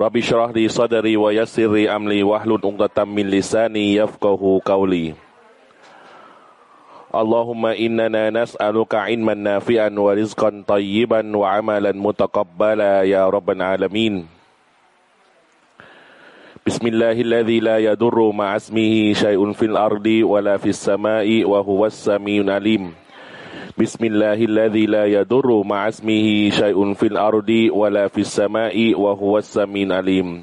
رب اشرح لي صدري ويسر لي أمري واحلل عقدة من لساني يفقه قولي اللهم إننا نسألك علما نافعا ورزقا طيبا وعملا متقبلا يا رب العالمين بسم الله الذي لا يضر مع اسمه شيء في الأرض ولا في السماء وهو السميع العليم بسم الله الذي لا يضر مع اسمه شيء في الأرض ولا في السماء وهو السميع العليم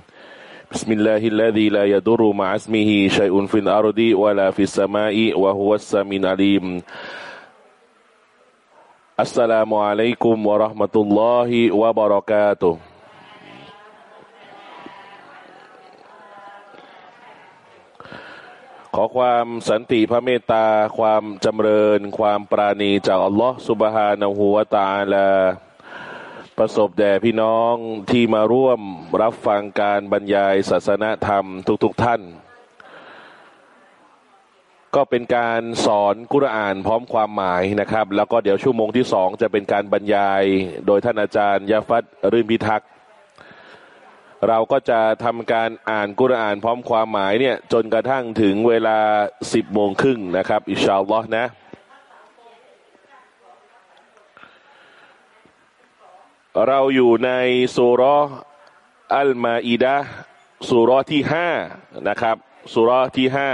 بسم الله الذي لا يضر مع اسمه شيء في الأرض ولا في السماء وهو السميع العليم السلام عليكم ورحمة الله وبركاته ขอความสันติพระเมตตา ความจำเริญ ความปราณีจากอัลลอฮฺสุบฮานะฮูวาตาลาประสบแด่พี่น้องที่มาร่วมรับฟังการบรรยายศาสนธรรมทุกๆทท่าน ก็เป็นการสอนกุรอานพร้อมความหมายนะครับ แล้วก็เดี๋ยวชั่วโมงที่สองจะเป็นการบรรยาย โดยท่านอาจารย์ยาฟัดรื่นพิทักษ์ เราก็จะทำการอ่านกุรอานพร้อมความหมายเนี่ยจนกระทั่งถึงเวลาสิบโมงครึ่งนะครับ อิชาอัลลอฮ์นะเราอยู่ในสุรอัลมาอีดะสุรที่ห้านะครับสุรที่ห้า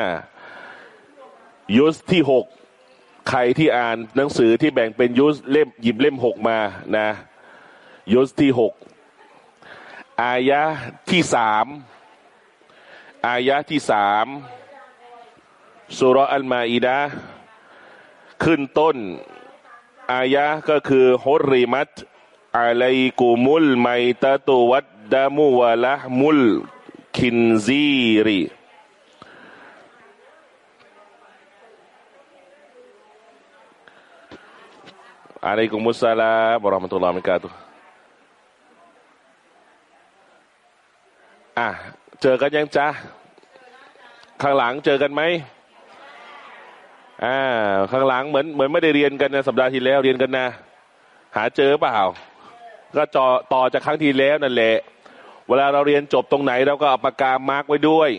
ยุสที่หกใครที่อ่านหนังสือที่แบ่งเป็นยุสเล่มหยิบเล่มหกมานะยุสที่หก อายะที่สามอายะที่สามสุรอัลมาอีดะขึ้นต้น อายะก็คือฮุริมัตอะลัยกุมุลไมตะตุวัดดามุวะละมุลคินซีรีอะลัยกุมุสสลามวะเราะห์มตุลลอฮ์วะบะเราะกาตุ อะเจอกันยังจ้าข้างหลังเจอกันไหมอ่าข้างหลังเหมือนเหมือนไม่ได้เรียนกันนะสัปดาห์ที่แล้วเรียนกันนะ หาเจอเปล่า ก็จอต่อจากครั้งที่แล้วนั่นแหละ เวลาเราเรียนจบตรงไหนเราก็เอาปากกามาร์กไว้ด้วย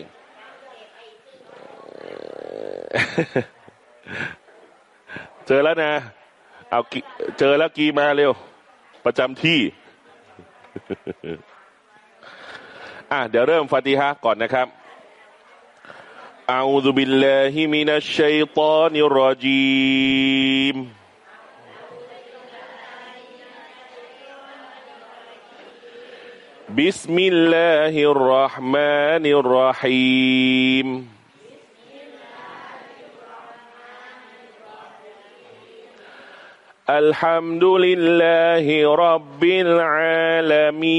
เจอแล้วนะ เอาเจอแล้วกีมาเร็ว ประจำที่ อ่ะเดี๋ยวเริ่มฟาติฮะก่อนนะครับ أعوذ بالله من الشيطان الرجيم بسم الله الرحمن الرحيم الحمد لله رب العالمين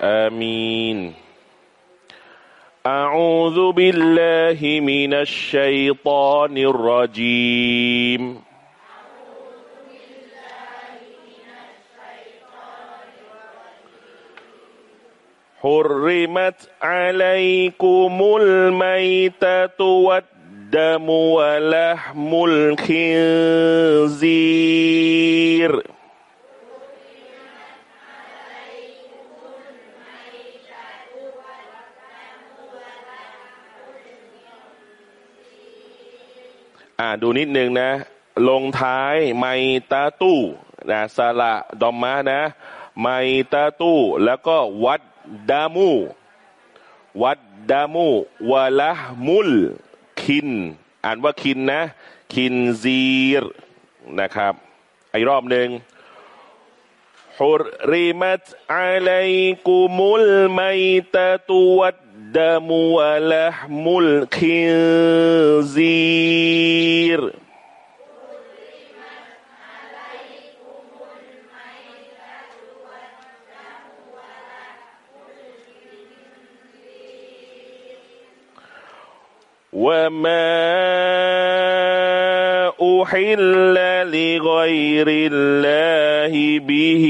آمين. أعوذ بالله من الشيطان الرجيم. حرمت عليكم الميتة والدم ولحم الخنزير. อ่าดูนิดนึงนะ ลงท้ายไมตาตู้นะสละดอมมานะ ไมตาตู้แล้วก็วัดดามู วัดดามูวะละมุลคิน อ่านว่าคินนะ คินซีรนะครับอีกรอบหนึ่ง حرمت عليكم الميتة والدم ولحم الخنزير. وما أحل لغير الله به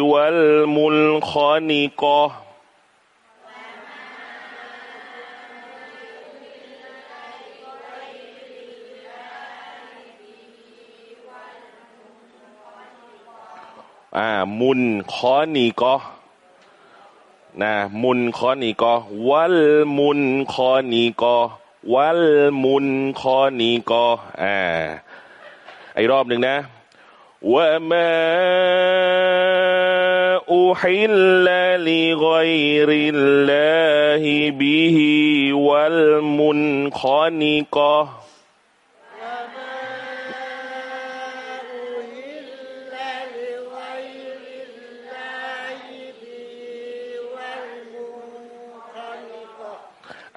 والمنخنقة อ่า มุนคอนีก็นะมุนคอนีก็วัลมุนคอนีก็วัลมุนคอนีก็อ่าไอรอบหนึ่งนะวะมาอุฮิลลลิกอยริลลาฮิบิฮิวัลมุนคอนีกอ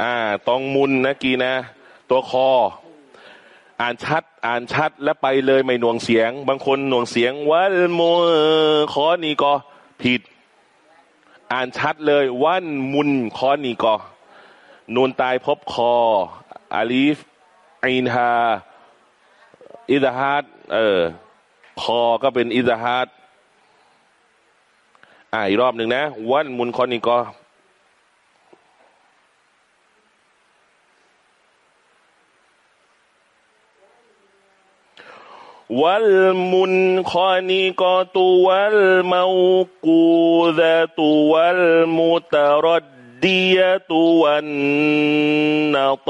อ่า ตองมุนนะกีนะ ตัวคอ อ่านชัด อ่านชัดแล้วไปเลยไม่หน่วงเสียง บางคนหน่วงเสียงวันโมคอนีก็ผิด อ่านชัดเลยวันมุนคอนีก็นูนตายพบคออาลีฟอินฮาอิดฮัดเออ คอก็เป็นอิดฮัดอ่าอีกรอบหนึ่งนะ วันมุนคอนีก็ والمنخنقة والموقوذة والمتردية والنطيحة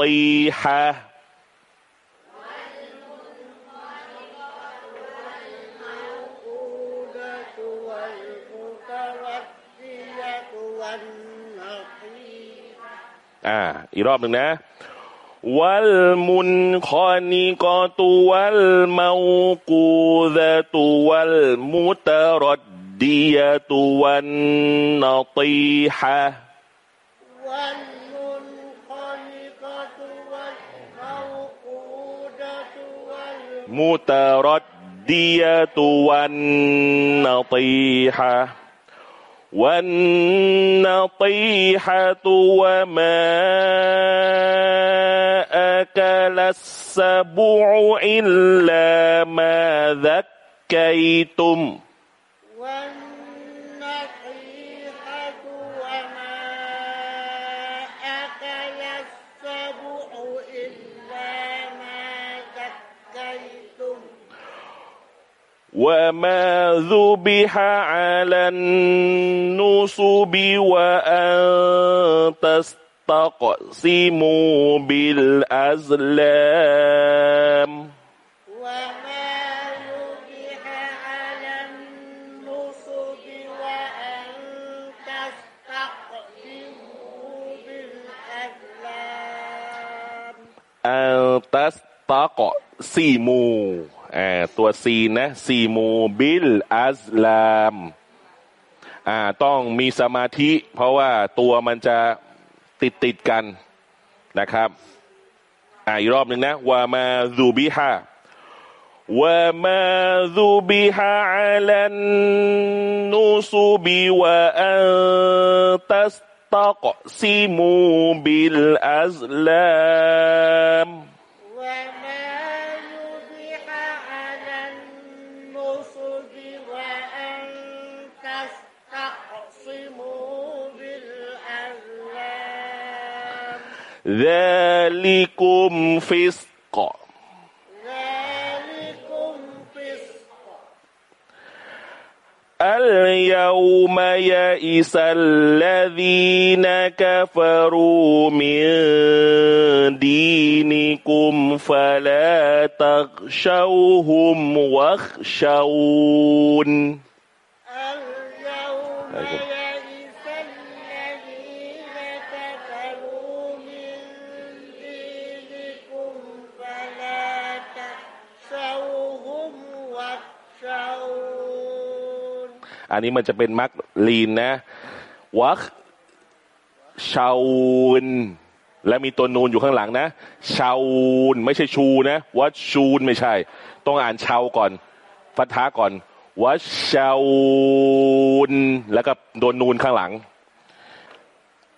والمتردية والنطيحة อ่า อีกรอบหนึ่งนะ والمنخنقة والموقوذة والمتردية والنطيحة والمنخنقة والموقودة والم متردية والنطيحة والنطيحة وما أكل السبع إلا ما ذكيتم. والنصيحة وما أكل السبع إلا ما ذكيتم. وما ذبح على النصب وأن تستقسموا بالأزلام وما ذبح على النصب وأن تستقسموا بالأزلام อัลตัสตะกะซีมูอ่าตัวซีนะซีมูบิลอัสลามอ่าต้องมีสมาธิ เพราะว่าตัวมันจะ ติดติดกันนะครับอ่าอีกรอบหนึ่งนะوما ذبح وما ذبح على النصب وأن تستقسموا بالأزلام ذلكم فسق. ذلكم فسق اليوم يئس الذين كفروا من دينكم فلا تخشوهم واخشون. اليوم อันนี้มันจะเป็นมักลีนนะวักชาวนและมีตัวนูนอยู่ข้างหลังนะชาวนไม่ใช่ชูนะวัดชูนไม่ใช่ ต้องอ่านชาวก่อน ฟัท้าก่อนวัดชาวนแล้วก็โดนนูนข้างหลัง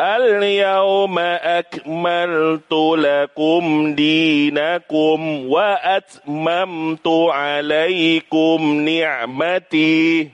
اليوم أكملت لكم دينكم وأتممت عليكم نعمتي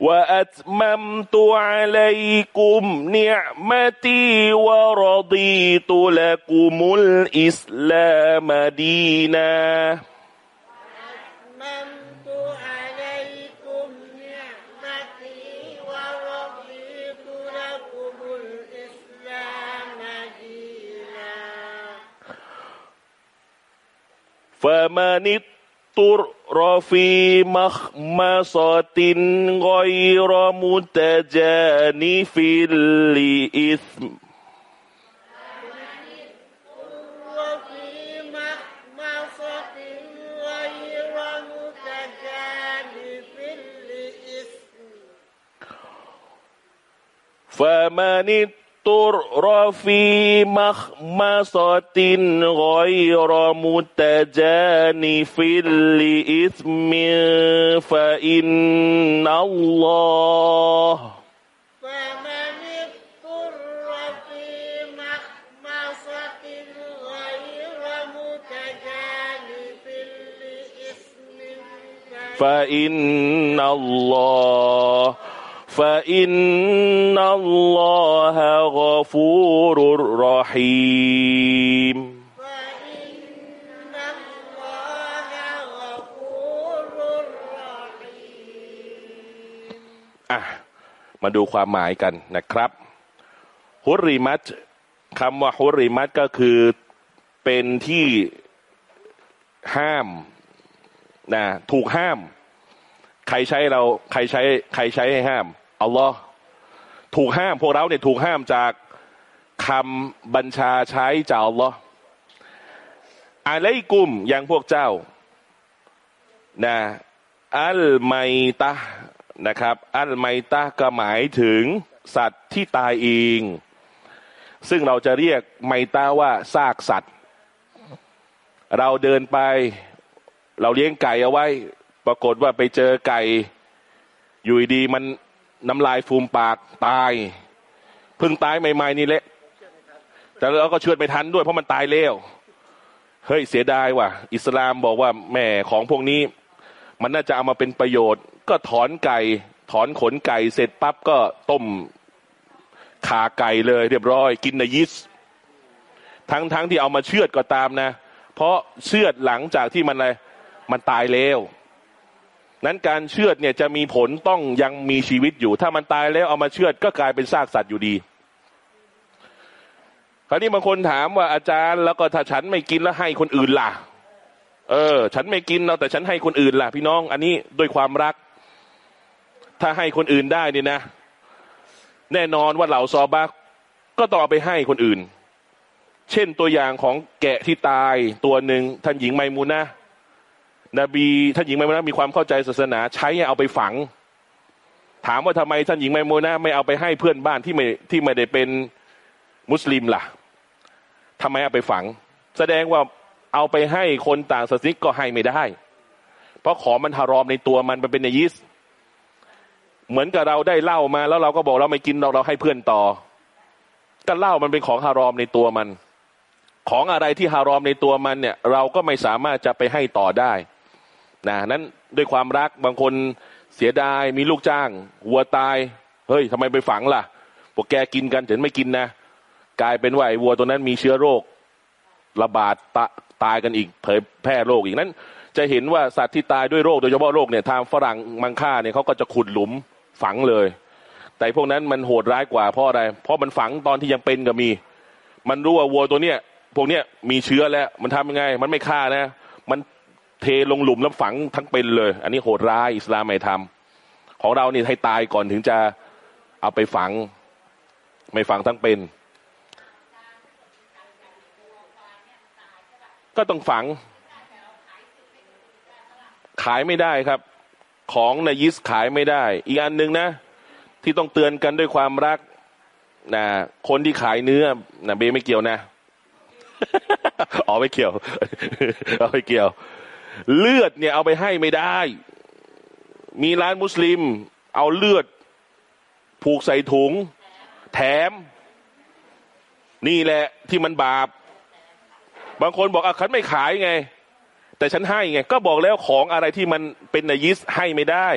وأتممت عليكم نعمتي ورضيت لكم الإسلام دينا. รฟีมัคมาสตินกอยรมุตเจนิฟิลลิอิสฟามานิต اضطر في مخمصة غير متجانف فإن الله في فإن الله فإن الله غفور رحيم فإن الله غفور رحيم อ่ะมาดูความหมายกันนะครับฮุริมัตคำว่าฮุริมัตก็คือเป็นที่ห้ามนะถูกห้าม ใครใช้เราใครใช้ใครใช้ให้ห้าม อัลลอฮ์ถูกห้ามพวกเราเนี่ยถูกห้ามจากคำบัญชาใช้จากอัลลอฮ์อะลัยกุมอย่างพวกเจ้านะอัลไมตะนะครับ อัลไมตะก็หมายถึงสัตว์ที่ตายเอง ซึ่งเราจะเรียกไมตะว่าซากสัตว์ เราเดินไป เราเลี้ยงไก่เอาไว้ ปรากฏว่าไปเจอไก่ อยู่ดีมัน น้ำลายฟูมปากตายพิ่งตายใหม่ๆนี่แหละแต่เราก็เชือไม่ทันด้วยเพราะมันตายแล้วเฮ้ยเสียดายว่ะ อิสลามบอกว่าแหมของพวกนี้ มันน่าจะเอามาเป็นประโยชน์ ก็ถอนไก่ ถอนขนไก่เสร็จปั๊บก็ต้มขาไก่เลย เรียบร้อย กินในยิสทั้งทั้งที่เอามาเชือดก็ตามนะ เพราะเชือดหลังจากที่มันอะไรมันตายแล้ว นั้นการเชือดเนี่ยจะมีผลต้องยังมีชีวิตอยู่ ถ้ามันตายแล้วเอามาเชือดก็กลายเป็นซากสัตว์อยู่ดี คราวนี้บางคนถามว่าอาจารย์แล้วก็ถ้าฉันไม่กินแล้วให้คนอื่นล่ะ เออ ฉันไม่กินเราแต่ฉันให้คนอื่นล่ะ พี่น้อง อันนี้ด้วยความรัก ถ้าให้คนอื่นได้นี่นะ แน่นอนว่าเหล่าซอบักก็ต้อไปให้คนอื่น เช่นตัวอย่างของแกะที่ตายตัวหนึ่งท่านหญิงไมมูนะ นบีท่านหญิงไมมูนะมีความเข้าใจศาสนาใช้เอาไปฝัง ถามว่าทำไมท่านหญิงไมมูนะไม่เอาไปให้เพื่อนบ้านที่ไม่ที่ไม่ได้เป็นมุสลิมล่ะทำไมเอาไปฝัง แสดงว่าเอาไปให้คนต่างศาสนิกก็ให้ไม่ได้ เพราะของมันฮารอมในตัวมันมันเป็นในยิสเหมือนกับเราได้เหล้ามาแล้วเราก็บอกเราไม่กินเราเราให้เพื่อนต่อก็เหล้ามันเป็นของฮารอมในตัวมัน ของอะไรที่ฮารอมในตัวมันเนี่ย เราก็ไม่สามารถจะไปให้ต่อได้ นะนั้นด้วยความรักบางคนเสียดายมีลูกจ้างวัวตาย เฮ้ยทำไมไปฝังล่ะพวกแกกินกันถึงไม่กินนะ กลายเป็นว่าไอ้วัวตัวนั้นมีเชื้อโรค ระบาดตตายกันอีกเผยแพร่โรคอีกนั้น จะเห็นว่าสัตว์ที่ตายด้วยโรคโดยเฉพาะโรคเนี่ยทางฝรั่งมังค่าเนี่ยเขาก็จะขุดหลุมฝังเลย แต่พวกนั้นมันโหดร้ายกว่าเพราะอะไร เพราะมันฝังตอนที่ยังเป็นก็มี มันรู้ว่าวัวตัวเนี้ยพวกเนี้ยมีเชื้อแล้วมันทำยังไง มันไม่ฆ่านะ มัน เทลงหลุมแล้วฝังทั้งเป็นเลย อันนี้โหดร้ายอิสลามไม่ทำของเรานี่ให้ตายก่อนถึงจะเอาไปฝัง ไม่ฝังทั้งเป็น ก็ต้องฝัง ขายไม่ได้ครับ ของในยิสขายไม่ได้ อีกอันหนึ่งนะ ที่ต้องเตือนกันด้วยความรักนะคนที่ขายเนื้อนะเบไม่เกี่ยวนะอ๋อไม่เกี่ยวเอไม่เกี่ยว เลือดเนี่ยเอาไปให้ไม่ได้ มีร้านมุสลิม เอาเลือด ผูกใส่ถุง แถม นี่แหละที่มันบาป บางคนบอกอะฉันไม่ขายไง แต่ฉันให้ไง ก็บอกแล้วของอะไรที่มันเป็นนายิสให้ไม่ได้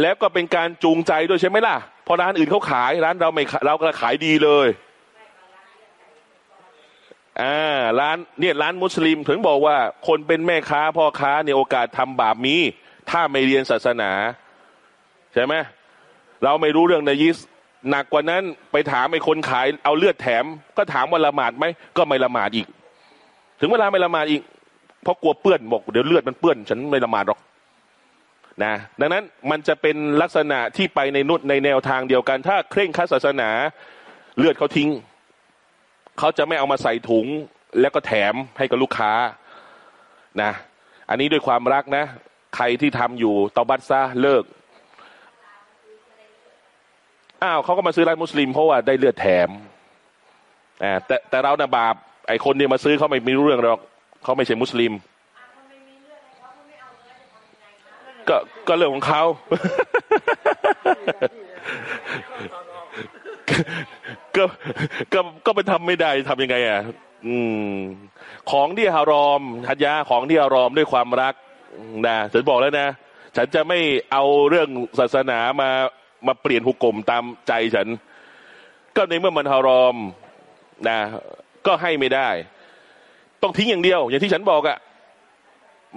แล้วก็เป็นการจูงใจด้วยใช่ไหมล่ะพราะร้านอื่นเขาขายร้านเราไม่เราก็ขายดีเลย อ่าร้านเนี่ยร้านมุสลิมถึงบอกว่า คนเป็นแม่ค้าพ่อค้าเนี่ยโอกาสทำบาปมีถ้าไม่เรียนศาสนา ใช่ไหมเราไม่รู้เรื่องนายิสหนักกว่านั้นไปถามไอ้คนขายเอาเลือดแถม ก็ถามว่าละหมาดไหมก็ไม่ละหมาดอีก ถึงเวลาไม่ละหมาดอีก เพราะกลัวเปื้อนบอกเดี๋ยวเลือดมันเปื้อน ฉันไม่ละหมาดหรอกนะดังนั้นมันจะเป็นลักษณะที่ไปในนุษในแนวทางเดียวกัน ถ้าเคร่งคัดศาสนา เลือดเขาทิ้ง เขาจะไม่เอามาใส่ถุงแล้วก็แถมให้กับลูกค้านะ อันนี้ด้วยความรักนะ ใครที่ทำอยู่เตาบัตซะเลิกอ้าวเขาก็มาซื้อร้านมุสลิมเพราะว่าได้เลือดแถมแต่แต่เรานะบาป ไอคนที่ยมาซื้อเขาไม่มีเรื่องหรอกเขาไม่ใช่มุสลิม ก็ก็เรื่องของเขา ก็ก็ก็ไปทำไม่ได้ทำยังไงอะอืม ของที่ฮารอมฮัจยาของที่ฮารอมด้วยความรักนะฉันบอกแล้วนะ ฉันจะไม่เอาเรื่องศาสนามามาเปลี่ยนหุกกลมตามใจฉัน ก็ในเมื่อมันฮารอมนะ ก็ให้ไม่ได้ ต้องทิ้งอย่างเดียว อย่างที่ฉันบอกอะ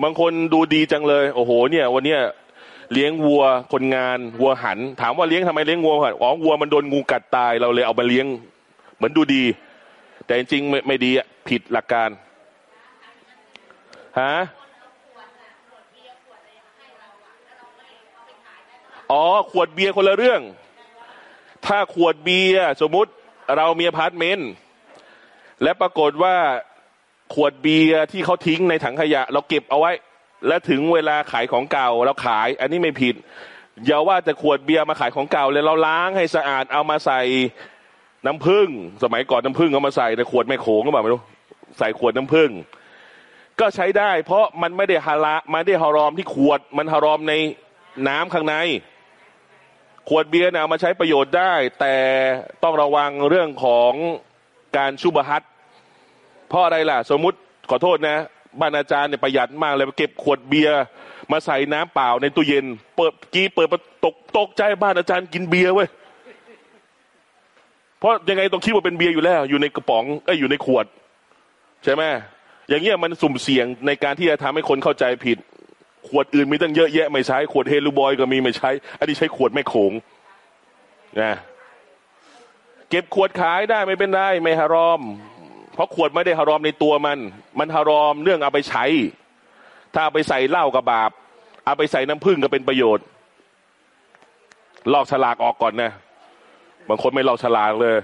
บางคนดูดีจังเลย โอ้โห เนี่ย วันเนี้ย เลี้ยงวัวคนงานวัวหัน ถามว่าเลี้ยงทำไมเลี้ยงวัวหันอ๋อวัวมันโดนงูกัดตายเราเลยเอามาเลี้ยง เหมือนดูดี แต่จริงๆไม่ไม่ดีอะผิดหลักการฮะอ๋อ ขวดเบียร์คนละเรื่อง ถ้าขวดเบียร์สมมุติเรามีอพาร์ตเมนต์และปรากฏว่าขวดเบียร์ที่เขาทิ้งในถังขยะ เราเก็บเอาไว้ และถึงเวลาขายของเก่าเราขาย อันนี้ไม่ผิดอย่าว่าแต่ขวดเบียร์มาขายของเก่าเลยเราล้างให้สะอาดเอามาใส่น้ำผึ้งสมัยก่อนน้ำผึ้งเอามาใส่แต่ขวดไม่โขงก็แบบไม่รู้ใส่ขวดน้ำผึ้งก็ใช้ได้ เพราะมันไม่ได้ฮาละมันได้ฮารอมที่ขวด มันฮารอมในน้ำข้างใน ขวดเบียร์เนี่ยเอามาใช้ประโยชน์ได้ แต่ต้องระวังเรื่องของการชุบฮัตเพราะอะไรล่ะ สมมุติขอโทษนะ บ้านอาจารย์เนี่ยประหยัดมากเลยเก็บขวดเบียร์มาใส่น้ำเปล่าในตู้เย็น เปิดกี้เปิดประตกตกใจบ้านอาจารย์กินเบียร์เว้ยเพราะยังไงต้องคิดว่าเป็นเบียร์อยู่แล้ว อยู่ในกระป๋องเอ้ยอยู่ในขวด ใช่ไหมอย่างเงี้ยมันสุ่มเสี่ยงในการที่จะทำให้คนเข้าใจผิด ขวดอื่นมีตั้งเยอะแยะไม่ใช้ขวดเฮลูบอยก็มีไม่ใช้ อันนี้ใช้ขวดไม่โขงนะเก็บขวดขายได้ไม่เป็นไรไม่ฮารอม เพราะขวดไม่ได้ฮารอมในตัวมัน มันฮารอมเรื่องเอาไปใช้ ถ้าเอาไปใส่เหล้ากับบาป เอาไปใส่น้ำผึ้งก็เป็นประโยชน์ ลอกฉลากออกก่อนนะ บางคนไม่ลอกฉลากเลย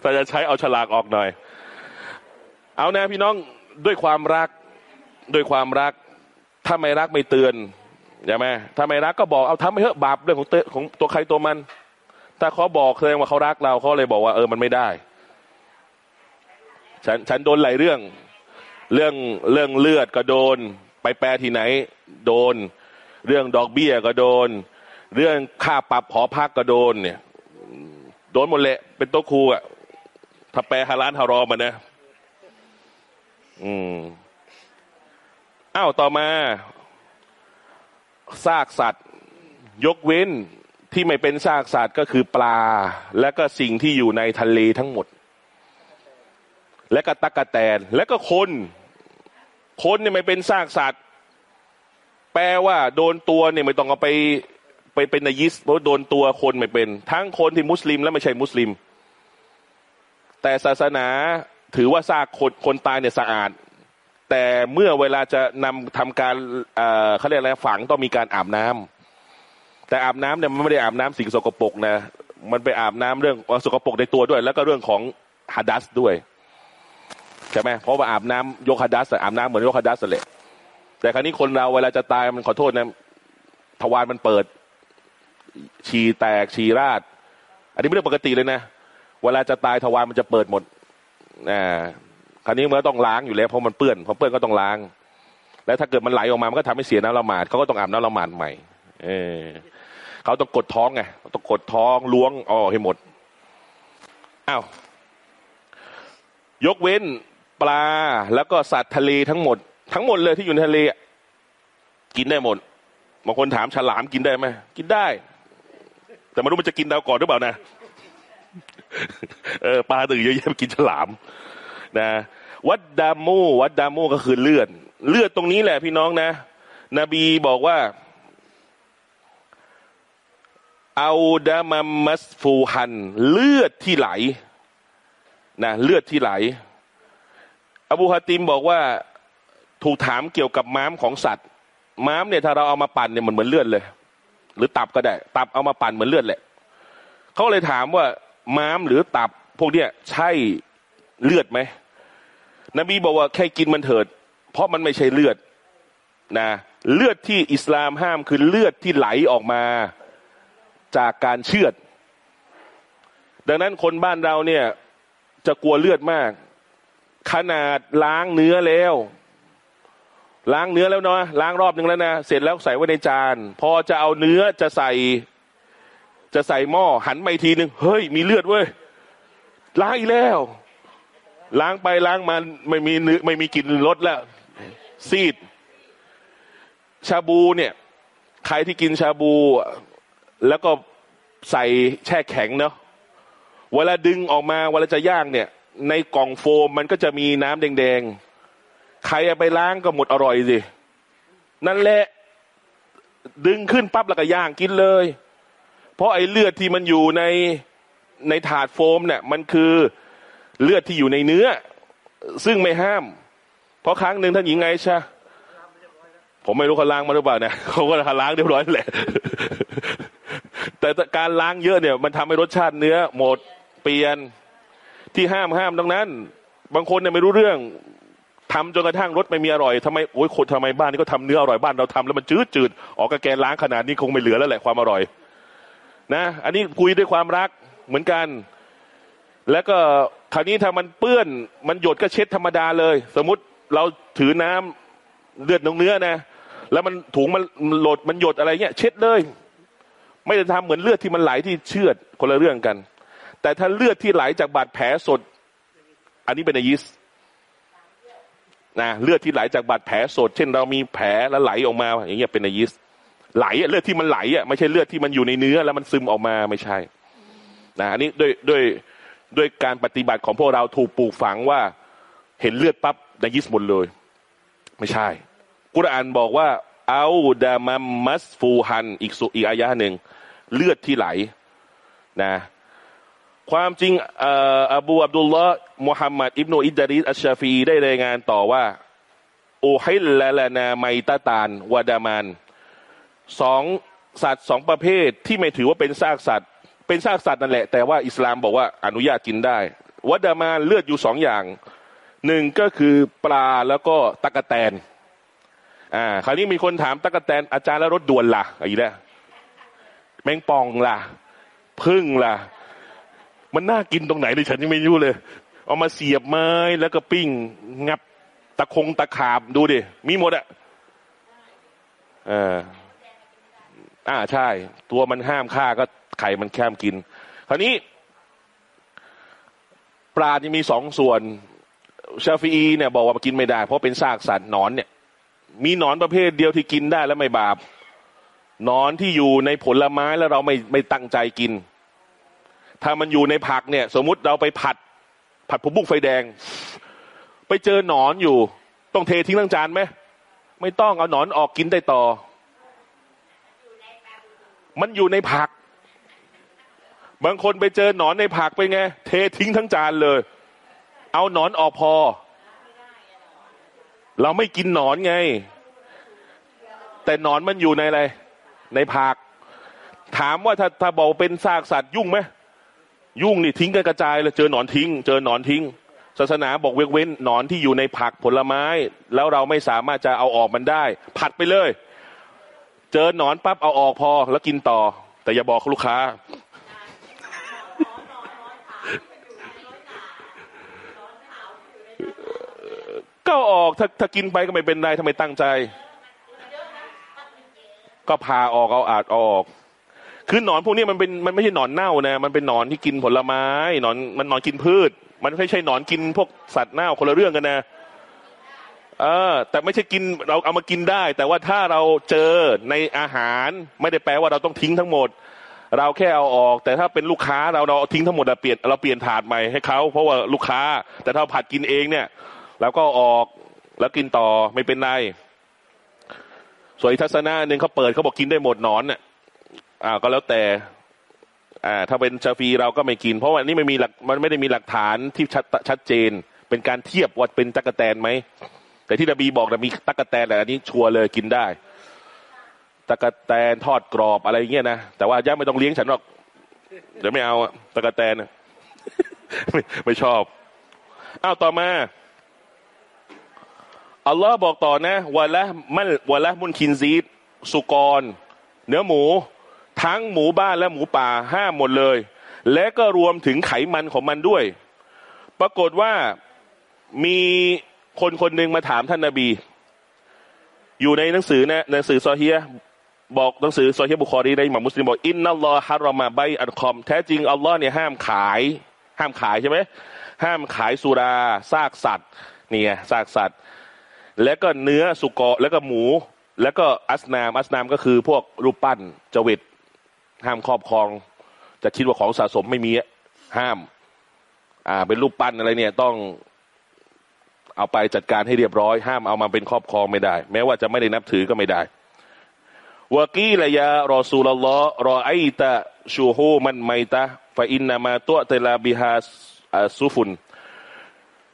แต่จะใช้เอาฉลากออกหน่อย เอานะพี่น้องด้วยความรักด้วยความรัก ถ้าไม่รักไม่เตือนใช่ไหมถ้าไม่รักก็บอกเอาทำไปเถอะบาปเรื่องของเตของตัวใครตัวมัน ถ้าเขาบอกแสดงว่าเขารักเราเขาเลยบอกว่าเออมันไม่ได้ ฉันฉันโดนหลายเรื่อง เรื่องเรื่องเลือดก็โดน ไปแปลที่ไหน โดน เรื่องดอกเบี้ยก็โดน เรื่องค่าปรับหอพักก็โดนเนี่ย โดนหมดแหละ เป็นโต๊ะครูอะถ้าแปลฮาร้านฮารอมมานะ อืมอ้าวต่อมาซากสัตว์ ยกเว้นที่ไม่เป็นซากสัตว์ก็คือปลา และก็สิ่งที่อยู่ในทะเลทั้งหมด และก็ตะกะแตน และก็คน คนเนี่ยไม่เป็นซากสัตว์ แปลว่าโดนตัวเนี่ยไม่ต้องเอาไปไปเป็นนายิสเพราะโดนตัวคนไม่เป็น ทั้งคนที่มุสลิมและไม่ใช่มุสลิม แต่ศาสนาถือว่าซากคนคนตายเนี่ยสะอาด แต่เมื่อเวลาจะนำทำการเอ่อเขาเรียกอะไรฝังต้องมีการอาบน้ำแต่อาบน้ำเนี่ยมันไม่ได้อาบน้ำสิ่งสกปรกนะมันไปอาบน้ำเรื่องสกปรกในตัวด้วย แล้วก็เรื่องของฮัดดัสด้วย ใช่ไหมเพราะว่าอาบน้ำยกฮัดัสอาบน้ำเหมือนยกฮัดัสแหละแต่ครั้นี้คนเราเวลาจะตายมันขอโทษนะทวารมันเปิด ฉี่แตกฉี่ราด อันนี้ไม่ได้ปกติเลยนะ เวลาจะตายทวารมันจะเปิดหมดอ่าคราวนี้มันก็ต้องล้างอยู่แล้วเพราะมันเปื้อนพอเปื้อนก็ต้องล้าง แล้วถ้าเกิดมันไหลออกมามันก็ทำให้เสียน้ำละหมาดเขาก็ต้องอาบน้ำละหมาดใหม่ เออเขาต้องกดท้องไงต้องกดท้องล้วงออกให้หมดอ้าวยกเว้น ปลา แล้วก็สัตว์ทะเลทั้งหมด ทั้งหมดเลยที่อยู่ในทะเลกินได้หมดบางคนถามฉลามกินได้ไหมกินได้ แต่ไม่รู้มันจะกินเราก่อนหรือเปล่านะเออปลาตื่นเยอะแยะกินฉลาม นะวัดดามูวัดดามูก็คือเลือดเลือดตรงนี้แหละพี่น้องนะ นบีบอกว่าเอาดามัมมัสฟูฮัน เลือดที่ไหลนะเลือดที่ไหล อบูฮาติมบอกว่าถูกถามเกี่ยวกับม้ามของสัตว์ ม้ามเนี่ยถ้าเราเอามาปั่นเนี่ยมันเหมือนเลือดเลย หรือตับก็ได้ ตับเอามาปั่นเหมือนเลือดแหละเขาเลยถามว่าม้ามหรือตับ พวกเนี้ยใช่เลือดไหมนบีบอกว่าแค่กินมันเถิด เพราะมันไม่ใช่เลือดนะเลือดที่อิสลามห้ามคือเลือดที่ไหลออกมาจากการเชือด ดังนั้นคนบ้านเราเนี่ยจะกลัวเลือดมาก ขนาดล้างเนื้อแล้ว ล้างเนื้อแล้วเนาะล้างรอบหนึ่งแล้วนะเสร็จแล้วใส่ไว้ในจาน พอจะเอาเนื้อจะใส่ จะใส่หม้อหันไปทีหนึ่งเฮ้ย มีเลือดเว้ยล้างอีกแล้ว ล้างไปล้างมาไม่มีเนื้อไม่มีกลิ่นรสแล้ว ซีด ชาบูเนี่ย ใครที่กินชาบู แล้วก็ใส่แช่แข็งเนาะเวลาดึงออกมาเวลาจะย่างเนี่ย ในกล่องโฟมมันก็จะมีน้ำแดงๆ ใครเอาไปล้างก็หมดอร่อยสิ นั่นแหละ ดึงขึ้นปั๊บแล้วก็ย่างกินเลย เพราะไอ้เลือดที่มันอยู่ในในถาดโฟมเนี่ยมันคือเลือดที่อยู่ในเนื้อ ซึ่งไม่ห้าม เพราะครั้งหนึ่งท่านหญิงไงใช่ผมไม่รู้เขาล้างมาหรือเปล่าเนี่ยเขาก็ล้างเรียบร้อยแหละ แต่การล้างเยอะเนี่ย มันทำให้รสชาติเนื้อหมดเปลี่ยน ที่ห้ามห้ามดังนั้น บางคนเนี่ยไม่รู้เรื่องทำจนกระทั่งรสไม่มีอร่อยทำไมโอ้ยคนทำไมบ้านนี้ก็ทำเนื้ออร่อยบ้านเราทำแล้วมันจืดจืดออกกระแกนล้างขนาดนี้คงไม่เหลือแล้วแหละความอร่อย นะ อันนี้คุยด้วยความรักเหมือนกัน แล้วก็คราวนี้ถ้ามันเปื้อนมันหยดก็เช็ดธรรมดาเลย สมมติเราถือน้ำเลือดนงเนื้อนะแล้วมันถุงมันหลดมันหยดอะไรเงี้ยเช็ดเลย ไม่ได้ทำเหมือนเลือดที่มันไหลที่เชือดคนละเรื่องกัน แต่ถ้าเลือดที่ไหลจากบาดแผลสด อันนี้เป็นไอยิสนะเลือดที่ไหลจากบาดแผลสด เช่น เรามีแผลแล้วไหลออกมา อย่างเงี้ยเป็นไอยิสไหลเลือดที่มันไหลอะไม่ใช่เลือดที่มันอยู่ในเนื้อ แล้วมันซึมออกมาไม่ใช่นะอันนี้ด้วยด้วยด้วยการปฏิบัติของพวกเราถูกปลูกฝังว่าเห็นเลือดปั๊บไนยิสหมดเลย ไม่ใช่ กุรอานบอกว่าเอาดามัมมัสฟูฮันอีกสุอีกอายะหนึ่งเลือดที่ไหลนะ ความจริงอ่ออบูอับดุลลอฮ์มุฮัมมัดอิบนุอิดาริสอัชชาฟีได้รายงานต่อว่าโอฮิลละลนาไมตาตานวาดามานสองสัตว์สองประเภทที่ไม่ถือว่าเป็นซากสัตว์ เป็นซากสัตว์นั่นแหละ แต่ว่าอิสลามบอกว่าอนุญาตกินได้วาดามานเลือดอยู่สองอย่างหนึ่งก็คือปลาแล้วก็ตะกะแตนอ่าคราวนี้มีคนถามตะกะแตนอาจารย์แล้วรถด่วนล่ะอีกแล้วแมงป่องล่ะพึ่งล่ะ มันน่ากินตรงไหนเลยฉันยังไม่รู้เลย เอามาเสียบไม้แล้วก็ปิ้ง งับตะคงตะขาบดูดิ มีหมดอะเอออ่าใช่ ตัวมันห้ามฆ่าก็ไข่มันแค้มกิน คราวนี้ ปลาจะมีสองส่วนชาฟีอีเนี่ยบอกว่ากินไม่ได้ เพราะเป็นซากสัตว์หนอนเนี่ย มีหนอนประเภทเดียวที่กินได้แล้วไม่บาปหนอนที่อยู่ในผลไม้แล้วเราไม่ไม่ตั้งใจกิน ถ้ามันอยู่ในผักเนี่ย สมมุติเราไปผัด ผัดผักบุ้งไฟแดง ไปเจอหนอนอยู่ ต้องเททิ้งทั้งจานไหมไม่ต้องเอาหนอนออกกินได้ต่อ มันอยู่ในผัก บางคนไปเจอหนอนในผักไปไง เททิ้งทั้งจานเลย เอาหนอนออกพอ เราไม่กินหนอนไง แต่หนอนมันอยู่ในอะไร ในผัก ถามว่าถ้าถ้าบอกเป็นซากสัตว์ยุ่งไหม ยุ่งนี่ทิ้งกันกระจายเลยเจอหนอนทิ้ง เจอหนอนทิ้ง ศาสนาบอกเว้นเว้นหนอนที่อยู่ในผักผลไม้ แล้วเราไม่สามารถจะเอาออกมันได้ ผัดไปเลย เจอหนอนปั๊บเอาออกพอแล้วกินต่อ แต่อย่าบอกลูกค้า ก็อออกถ้าถ้ากินไปก็ไม่เป็นไรทำไมตั้งใจ ก็พาออกเอาอาจออก คือหนอนพวกนี้มันเป็นมันไม่ใช่หนอนเน่านะ มันเป็นหนอนที่กินผลไม้หนอนมันหนอนกินพืช มันไม่ใช่หนอนกินพวกสัตว์เน่าคนละเรื่องกันนะเออแต่ไม่ใช่กินเราเอามากินได้ แต่ว่าถ้าเราเจอในอาหารไม่ได้แปลว่าเราต้องทิ้งทั้งหมด เราแค่เอาออก แต่ถ้าเป็นลูกค้าเราเราเอาทิ้งทั้งหมดอะเปลี่ยนเราเปลี่ยนถาดใหม่ให้เขาเพราะว่าลูกค้า แต่ถ้าผัดกินเองเนี่ยเราก็ออกแล้วกินต่อไม่เป็นไรส่วนอีทัศนะหนึ่งเขาเปิดเขาบอกกินได้หมดหนอนเนี่ย อ่าก็แล้วแต่อ่าถ้าเป็นชาฟีเราก็ไม่กิน เพราะว่านี่ไม่มีหลักมันไม่ได้มีหลักฐานที่ชัดชัดเจน เป็นการเทียบว่าเป็นตักกะแตนไหมแต่ที่นบีบอกนะมีตักกะแตนแต่อันนี้ชัวร์เลยกินได้ตักกะแตนทอดกรอบอะไรเงี้ยนะแต่ว่าย่าไม่ต้องเลี้ยงฉันหรอกเดี๋ยวไม่เอาอะตักกะแตนไม่ไม่ชอบอ้าวต่อมาอัลลอฮ์บอกต่อนะวะละมันวะละมุนคินซีดสุกร เนื้อหมู ทั้งหมูบ้านและหมูป่าห้ามหมดเลย และก็รวมถึงไขมันของมันด้วย ปรากฏว่ามีคนคนหนึ่งมาถามท่านนาบี อยู่ในหนังสือนะหนังสือซอเฮียบอกหนังสือซอเฮียบุคอรีในหมามุสลิมบอกอินนัลลอฮารอมาใบอันคอม แท้จริงอัลลอฮ์เนี่ยห้ามขาย ห้ามขายใช่ไหมห้ามขายสุราซากสัตว์เนี่ยซากสัตว์ แล้วก็เนื้อสุกรแล้วก็หมู แล้วก็อัสนามอัสนามก็คือพวกรูปปั้นจวิต ห้ามครอบครอง จะคิดว่าของสะสมไม่มีห้าม อ่า เป็นรูปปั้นอะไรเนี่ยต้องเอาไปจัดการให้เรียบร้อย ห้ามเอามาเป็นครอบครองไม่ได้ แม้ว่าจะไม่ได้นับถือก็ไม่ได้วากีละยารอซูลลอรอไอตะชูฮูมันไมตะฟาอินนามาตัวเตลาบิฮาซุฟุน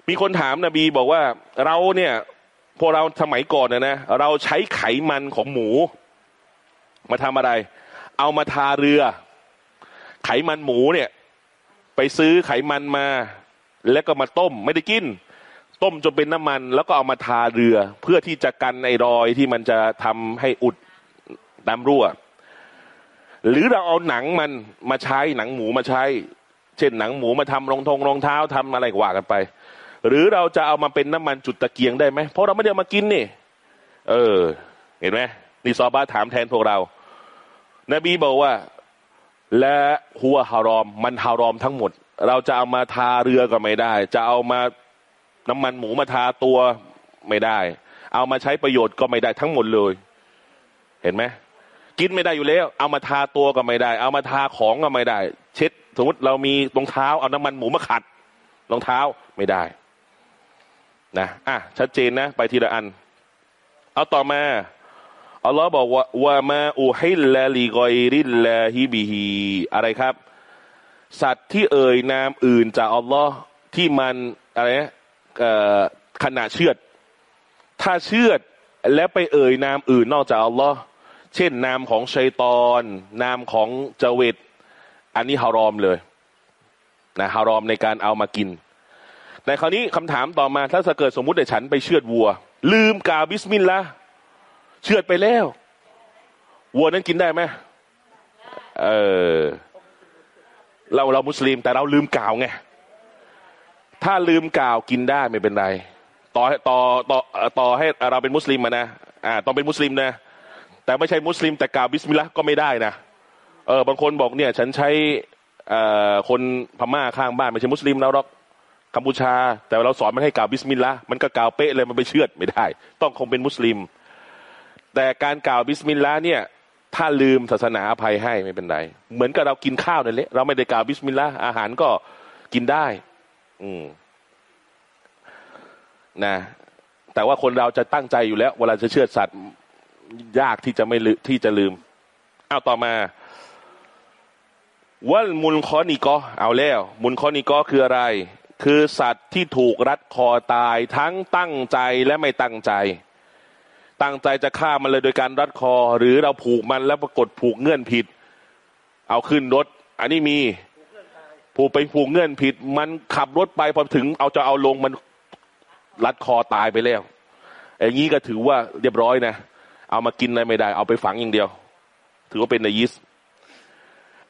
มีคนถามนบีบอกว่า เราเนี่ยพวกเราสมัยก่อนนะนะเราใช้ไขมันของหมู มาทำอะไร เอามาทาเรือ ไขมันหมูเนี่ย ไปซื้อไขมันมา แล้วก็มาต้ม ไม่ได้กิน ต้มจนเป็นน้ำมัน แล้วก็เอามาทาเรือ เพื่อที่จะกันไอรอยที่มันจะทำให้อุดน้ำรั่ว หรือเราเอาหนังมันมาใช้หนังหมูมาใช้ เช่นหนังหมูมาทำรองทงรองเท้าทำอะไรกว่ากันไป หรือเราจะเอามาเป็นน้ำมันจุดตะเกียงได้ไหมเพราะเราไม่ได้มากินนี่ เออ เห็นไหมนี่ซอบาถามแทนพวกเรา นบีบอกว่า และหัวฮารอม มันฮารอมทั้งหมด เราจะเอามาทาเรือก็ไม่ได้ จะเอามาน้ำมันหมูมาทาตัวไม่ได้ เอามาใช้ประโยชน์ก็ไม่ได้ทั้งหมดเลย เห็นไหมกินไม่ได้อยู่แล้ว เอามาทาตัวก็ไม่ได้ เอามาทาของก็ไม่ได้ เช็ดสมมติเรามีรองเท้าเอาน้ำมันหมูมาขัดรองเท้าไม่ได้นะอะชัดเจนนะ ไปทีละอัน เอาต่อมา อัลลอฮ์บอกว่าว่ามาอูฮิลลาลีกอยริลลาฮิบิฮีอะไรครับ สัตว์ที่เอ่ยนามอื่นจากอัลลอฮ์ที่มันอะไรนะเอ่อขณะเชือด ถ้าเชือดแล้วไปเอ่ยนามอื่นนอกจากอัลลอฮ์เช่นนามของชัยตอน นามของเจเวตอันนี้ฮารอมเลยนะฮารอมในการเอามากินแต่คราวนี้คำถามต่อมาถ้าเกิดสมมุติแต่ฉันไปเชือดวัว ลืมกล่าวบิสมิลลาห์ เชือดไปแล้ววัวนั้นกินได้ไหมเออเราเรามุสลิม แต่เราลืมกล่าวไงถ้าลืมกล่าวกินได้ไม่เป็นไรต่อต่อต่อต่อให้เราเป็นมุสลิมมานะอ่าต้องเป็นมุสลิมนะ แต่ไม่ใช่มุสลิม แต่กล่าวบิสมิลลาห์ก็ไม่ได้นะเออบางคนบอกเนี่ย ฉันใช้อ่อคนพม่าข้างบ้านไม่ใช่มุสลิมแล้วหรอกกัมพูชา แต่เราสอนมันให้กล่าวบิสมิลลาห์มันก็กล่าวเป๊ะเลยมันไปเชือดไม่ได้ ต้องคงเป็นมุสลิม แต่การกล่าวบิสมิลลาห์เนี่ยถ้าลืมศาสนาอภัยให้ไม่เป็นไร เหมือนกับเรากินข้าวนั่นแหละเราไม่ได้กล่าวบิสมิลลาห์อาหารก็กินได้ อืมนะแต่ว่าคนเราจะตั้งใจอยู่แล้ว เวลาจะเชือดสัตว์ยากที่จะไม่ลืที่จะลืมเอาต่อมา والمنخنقة เอาแล้ว منخنقة คืออะไร คือสัตว์ที่ถูกรัดคอตายทั้งตั้งใจและไม่ตั้งใจ ตั้งใจจะฆ่ามันเลยโดยการรัดคอ หรือเราผูกมันแล้วปรากฏผูกเงื่อนผิด เอาขึ้นรถ อันนี้มี ผูกไปผูกเงื่อนผิด มันขับรถไปพอถึง เอาจะเอาลงมันรัดคอตายไปแล้วอย่างนี้ก็ถือว่าเรียบร้อยนะเอามากินอะไรไม่ได้ เอาไปฝังอย่างเดียว ถือว่าเป็นนยิส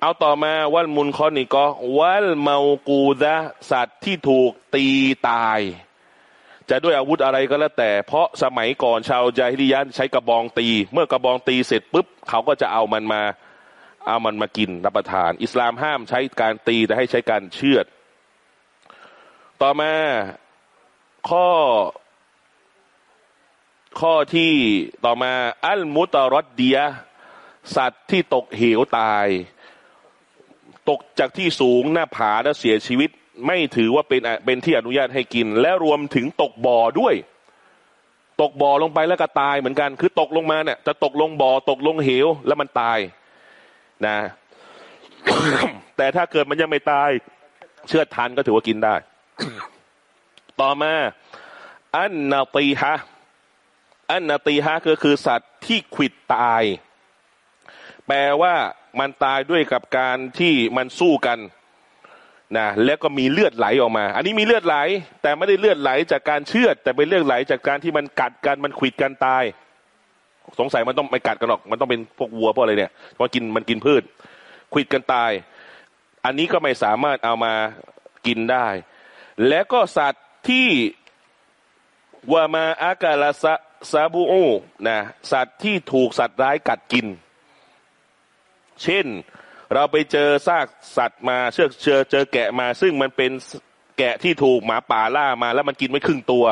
เอาต่อมาวัลมุนคอนิก็วัลเมากูดะสัตว์ที่ถูกตีตาย จะด้วยอาวุธอะไรก็แล้วแต่ เพราะสมัยก่อนชาวจาฮิริยันใช้กระบองตี เมื่อกระบองตีเสร็จปุ๊บเขาก็จะเอามันมาเอามันมากินรับประทาน อิสลามห้ามใช้การตีแต่ให้ใช้การเชือด ต่อมาข้อ ข้อที่ต่อมา อัลมุตารอดเดีย สัตว์ที่ตกเหวตาย ตกจากที่สูงหน้าผาแล้วเสียชีวิต ไม่ถือว่าเป็นเป็นที่อนุญาตให้กิน และรวมถึงตกบ่อด้วย ตกบ่อลงไปแล้วก็ตายเหมือนกัน คือตกลงมาเนี่ยจะตกลงบ่อตกลงเหวแล้วมันตายนะ แต่ถ้าเกิดมันยังไม่ตาย เชื่อทันก็ถือว่ากินได้ ต่อมา อันนาตีฮะอันนาตีฮะก็คือสัตว์ที่ขิดตาย แปลว่ามันตายด้วยกับการที่มันสู้กัน นะแล้วก็มีเลือดไหลออกมา อันนี้มีเลือดไหล แต่ไม่ได้เลือดไหลจากการเชือด แต่เป็นเลือดไหลจากการที่มันกัดกันมันขิดกันตาย สงสัยมันต้องไม่กัดกันหรอก มันต้องเป็นพวกวัวพวกอะไรเนี่ยเพราะกินมันกินพืชขิดกันตาย อันนี้ก็ไม่สามารถเอามากินได้ และก็สัตว์ที่วามาอากาลาซซาบูอูนะสัตว์ที่ถูกสัตว์ร้ายกัดกิน เช่น เราไปเจอซากสัตว์มาเชือกเจอเจอแกะมา ซึ่งมันเป็นแกะที่ถูกหมาป่าล่ามาแล้วมันกินไม่ครึ่งตัว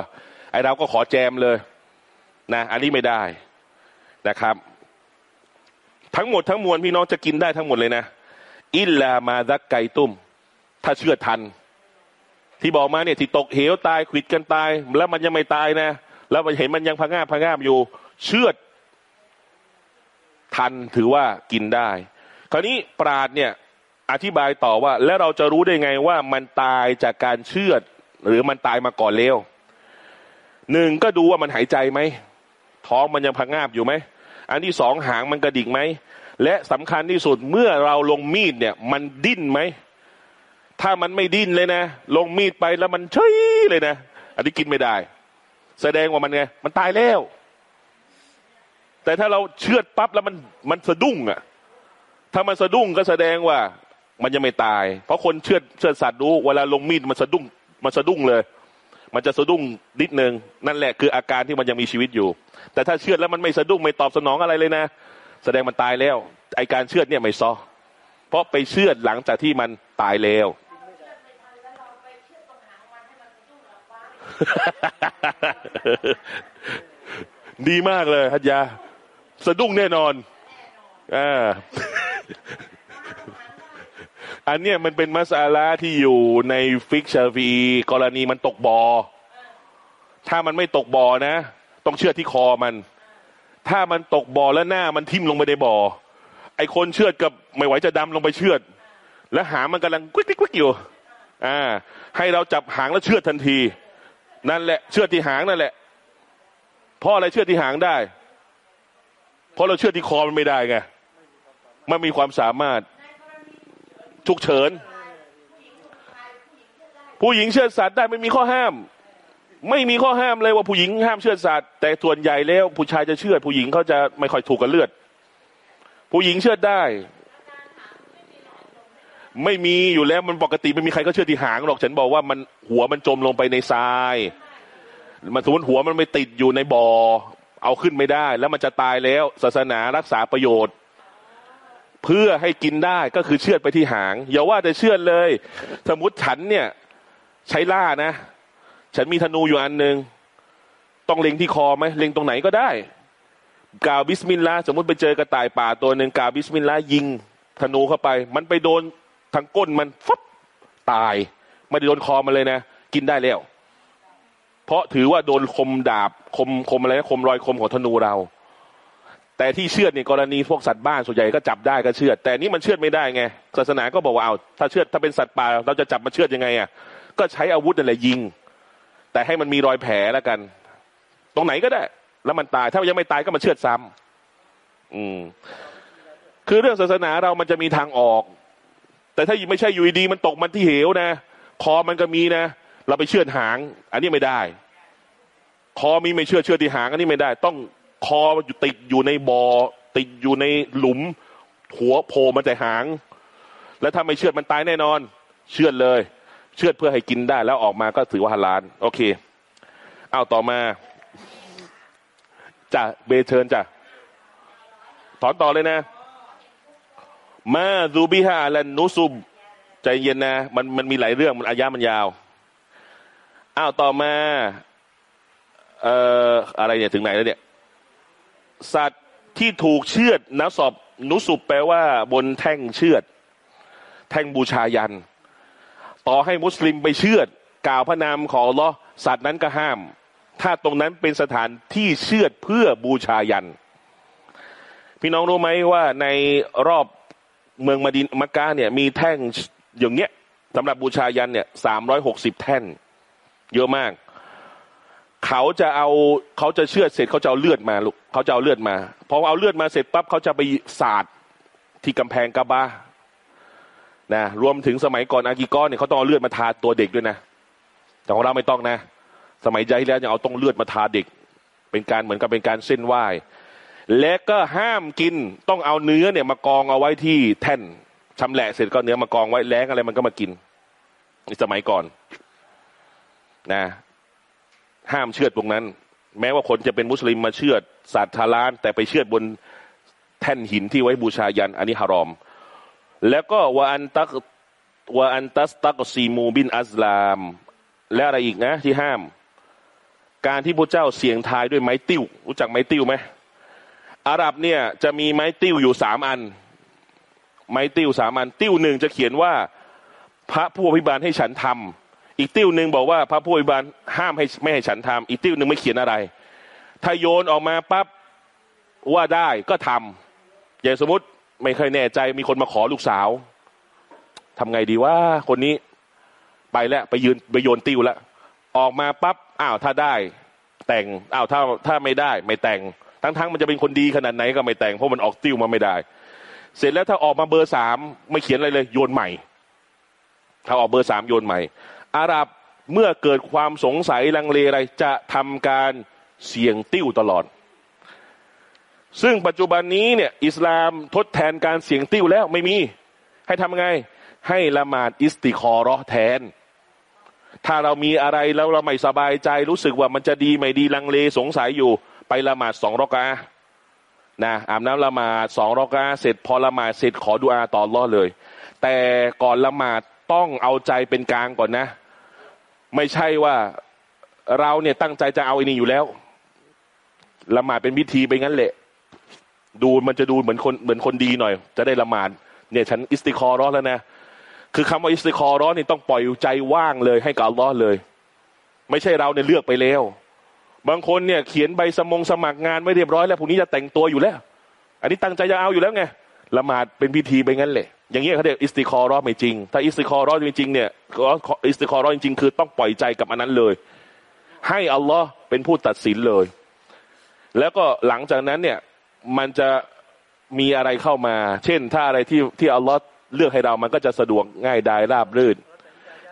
ไอเราก็ขอแจมเลยนะอันนี้ไม่ได้นะครับ ทั้งหมดทั้งมวลพี่น้องจะกินได้ทั้งหมดเลยนะ อิลลามาดักไกตุ้ม ถ้าเชื่อทัน ที่บอกมาเนี่ยที่ตกเหวตายขิดกันตาย แล้วมันยังไม่ตายนะ แล้วมันเห็นมันยังพังงาบพังงาบอยู่ เชื่อทันถือว่ากินได้ คราวนี้ปราดเนี่ยอธิบายต่อว่า แล้วเราจะรู้ได้ไงว่ามันตายจากการเชือด หรือมันตายมาก่อนเร็วหนึ่งก็ดูว่ามันหายใจไหมท้องมันยังพังงาบอยู่ไหมอันที่สองหางมันกระดิกไหมและสำคัญที่สุดเมื่อเราลงมีดเนี่ย มันดิ้นไหมถ้ามันไม่ดิ้นเลยนะ ลงมีดไปแล้วมันเฉยเลยนะ อันนี้กินไม่ได้ แสดงว่ามันไง มันตายแล้ว แต่ถ้าเราเชือดปั๊บแล้วมันมันสะดุ้งอะ่ะ ถ้ามันสะดุ้งก็แสดงว่า มันยังไม่ตาย เพราะคนเชือดเชือดสัตว์ดูเวลาลงมีดมันสะดุ้งมันสะดุ้งเลย มันจะสะดุ้งนิดนึงนั่นแหละคืออาการที่มันยังมีชีวิตอยู่ แต่ถ้าเชือดแล้วมันไม่สะดุ้งไม่ตอบสนองอะไรเลยนะ แสดงมันตายแล้วไอการเชือดเนี่ยไม่ซอเพราะไปเชือดหลังจากที่มันตายแล้วดีมากเลยฮัจยาสะดุ้งแน่นอนอ่า อันเนี้ยมันเป็นมัสอาลาที่อยู่ในฟิกฮ์ชาฟีอีกรณีมันตกบอ่อถ้ามันไม่ตกบ่อนะ ต้องเชือดที่คอมัน ถ้ามันตกบ่อแล้วหน้ามันทิ่มลงไปในบ่อไอคนเชือดกับไม่ไหวจะดำลงไปเชือด และหางมันกำลังกวิกกวิกอยู่อ่า ให้เราจับหางแล้วเชือดทันที นั่นแหละเชือดที่หางนั่นแหละเพราะอะไรเชือดที่หางได้ เพราะเราเชือดที่คอมันไม่ได้ไงมันมีความสามารถ ฉุกเฉิน ผู้หญิงเชื่อสัตว์ได้ไม่มีข้อห้าม ไม่มีข้อห้ามเลยว่าผู้หญิงห้ามเชื่อสัตว์แต่ส่วนใหญ่แล้วผู้ชายจะเชื่อ ผู้หญิงเขาจะไม่ค่อยถูกกับเลือด ผู้หญิงเชื่อได้ ไม่มีอยู่แล้วมันปกติไม่มีใครก็เชื่อที่หางหรอกฉันบอกว่ามันหัวมันจมลงไปในทรายมันสมมติหัวมันไปติดอยู่ในบ่อเอาขึ้นไม่ได้ แล้วมันจะตายแล้วศาสนารักษาประโยชน์ เพื่อให้กินได้ก็คือเชือดไปที่หาง อย่าว่าแต่เชือดเลย สมมติฉันเนี่ย ใช้ล่านะ ฉันมีธนูอยู่อันหนึ่งต้องเล็งที่คอไหมเล็งตรงไหนก็ได้กล่าวบิสมิลลาห์สมมติไปเจอกระต่ายป่าตัวหนึ่งกล่าวบิสมิลลาห์ยิงธนูเข้าไป มันไปโดนทางก้นมันฟับตายไม่ได้โดนคอมันเลยนะ กินได้แล้ว เพราะถือว่าโดนคมดาบคมคมอะไรคมรอยคมของธนูเรา แต่ที่เชือดในกรณีพวกสัตว์บ้านส่วนใหญ่ก็จับได้ก็เชือดแต่นี่มันเชือดไม่ได้ไงศาสนาก็บอกว่าเอาถ้าเชือดถ้าเป็นสัตว์ป่าเราจะจับมาเชือดยังไงอะก็ใช้อาวุธนั่นแหละยิง แต่ให้มันมีรอยแผลแล้วกัน ตรงไหนก็ได้ แล้วมันตายถ้ายังไม่ตายก็มาเชือดซ้ำอืม คือเรื่องศาสนาเรามันจะมีทางออก แต่ถ้าไม่ใช่อยู่ดีมันตกมันที่เหวนะคอมันก็มีนะเราไปเชือดหาง อันนี้ไม่ได้ คอมีไม่เชื่อเชือดที่หางอันนี้ไม่ได้ ต้อง คออยู่ติดอยู่ในบอ่อติดอยู่ในหลุม หัวโผล่มาแต่หาง แล้วถ้าไม่เชือดมันตายแน่นอน เชือดเลย เชือดเพื่อให้กินได้ แล้วออกมาก็ถือว่าฮาลาลโอเค เอาต่อมาจ้ะเบเชิญจ้ะถอนต่อเลยนะ มาซูบิฮาลันนุซุบใจเย็นนะ มันมันมีหลายเรื่องมันอายะมันยาวอ้าวต่อมา เอ่ออะไรเนี่ย ถึงไหนแล้วเนี่ย สัตว์ที่ถูกเชือดนะสอบนุสุบแปลว่า บนแท่งเชือด แท่งบูชายัน ต่อให้มุสลิมไปเชือด กล่าวพระนามของลอสัตว์นั้นก็ห้าม ถ้าตรงนั้นเป็นสถานที่เชือดเพื่อบูชายัน พี่น้องรู้ไหมว่าในรอบเมืองมาดินมักกะเนี่ย มีแท่งอย่างเงี้ยสำหรับบูชายันเนี่ยสามร้อยหกสิบแท่น เยอะมาก เขาจะเอาเขาจะเชือดเสร็จเขาจะเอาเลือดมาลูกเขาจะเอาเลือดมาพอเอาเลือดมาเสร็จปั๊บเขาจะไปสาดที่กำแพงกาบานะรวมถึงสมัยก่อนอากิกอนเนี่ยเขาต้องเอาเลือดมาทาตัวเด็กด้วยนะ แต่ของเราไม่ต้องนะ สมัยใจที่แล้วยังเอาต้องเลือดมาทาเด็ก เป็นการเหมือนกับเป็นการเส้นไหว้และก็ห้ามกินต้องเอาเนื้อเนี่ยมากองเอาไว้ที่แท่นชำแหละเสร็จก็เนื้อมากองไว้แล้งอะไรมันก็มากินในสมัยก่อน นะ ห้ามเชือดตรงนั้น แม้ว่าคนจะเป็นมุสลิมมาเชือดสัตว์ทาราน แต่ไปเชือดบนแท่นหินที่ไว้บูชายันอันนี้ฮารอม แล้วก็วาอันตักวาอันตัสตักซีมูบินอัสลาม และอะไรอีกนะที่ห้าม การที่พระเจ้าเสียงทายด้วยไม้ติ้ว รู้จักไม้ติ้วไหมอาหรับเนี่ยจะมีไม้ติ้วอยู่สามอัน ไม้ติ้วสามอันติ้วหนึ่งจะเขียนว่า พระผู้อภิบาลให้ฉันทำ อีกติ้วหนึ่งบอกว่าพระผู้อภิบาลห้ามให้ไม่ให้ฉันทำอีกติ้วหนึ่งไม่เขียนอะไร ถ้าโยนออกมาปั๊บว่าได้ก็ทำอย่างสมมติไม่เคยแน่ใจมีคนมาขอลูกสาวทำไงดีว่าคนนี้ไปแล้วไปยืนไปโยนติ้วแล้วออกมาปั๊บอ้าวถ้าได้ แต่งอ้าวถ้าถ้าไม่ได้ ไม่แต่ง ทั้งๆมันจะเป็นคนดีขนาดไหนก็ไม่แต่งเพราะมันออกติ้วมาไม่ได้ เสร็จแล้วถ้าออกมาเบอร์สามไม่เขียนอะไรเลย โยนใหม่ ถ้าออกเบอร์สามโยนใหม่ อาหรับเมื่อเกิดความสงสัยลังเลอะไรจะทำการเสี่ยงติ้วตลอด ซึ่งปัจจุบันนี้เนี่ยอิสลามทดแทนการเสี่ยงติ้วแล้วไม่มี ให้ทำไง ให้ละหมาดอิสติคอรอแทน ถ้าเรามีอะไรแล้วเราไม่สบายใจรู้สึกว่ามันจะดีไม่ดีลังเลสงสัยอยู่ ไปละหมาดสองรอกานะอาบน้ำละหมาดสองรอกาเสร็จพอละหมาดเสร็จขอดุอาต่อรอดเลย แต่ก่อนละหมาดต้องเอาใจเป็นกลางก่อนนะ ไม่ใช่ว่าเราเนี่ยตั้งใจจะเอาไอ้นี่อยู่แล้วละหมาดเป็นพิธีไปงั้นแหละ ดูมันจะดูเหมือนคนเหมือนคนดีหน่อย จะได้ละหมาดเนี่ยฉันอิสติคอรอนแล้วนะคือคำว่าอิสติคอรอนี่ต้องปล่อยใจว่างเลยให้กับอัลลอฮ์เลย ไม่ใช่เราเนี่ยเลือกไปแล้ว บางคนเนี่ยเขียนใบสมงสมัครงานไม่เรียบร้อยแล้วพรุ่งนี้จะแต่งตัวอยู่แล้ว อันนี้ตั้งใจจะเอาอยู่แล้วไง ละหมาดเป็นพิธีไปงั้นแหละอย่างเงี้ยเขาเรียกอิสติคอรอไม่จริง ถ้าอิสติคอรอจริงๆเนี่ยอิสติคอรอจริงๆคือต้องปล่อยใจกับอันนั้นเลย ให้อัลลอฮ์เป็นผู้ตัดสินเลย แล้วก็หลังจากนั้นเนี่ยมันจะมีอะไรเข้ามา เช่น ถ้าอะไรที่ที่อัลลอฮ์เลือกให้เรามันก็จะสะดวกง่ายดายราบรื่น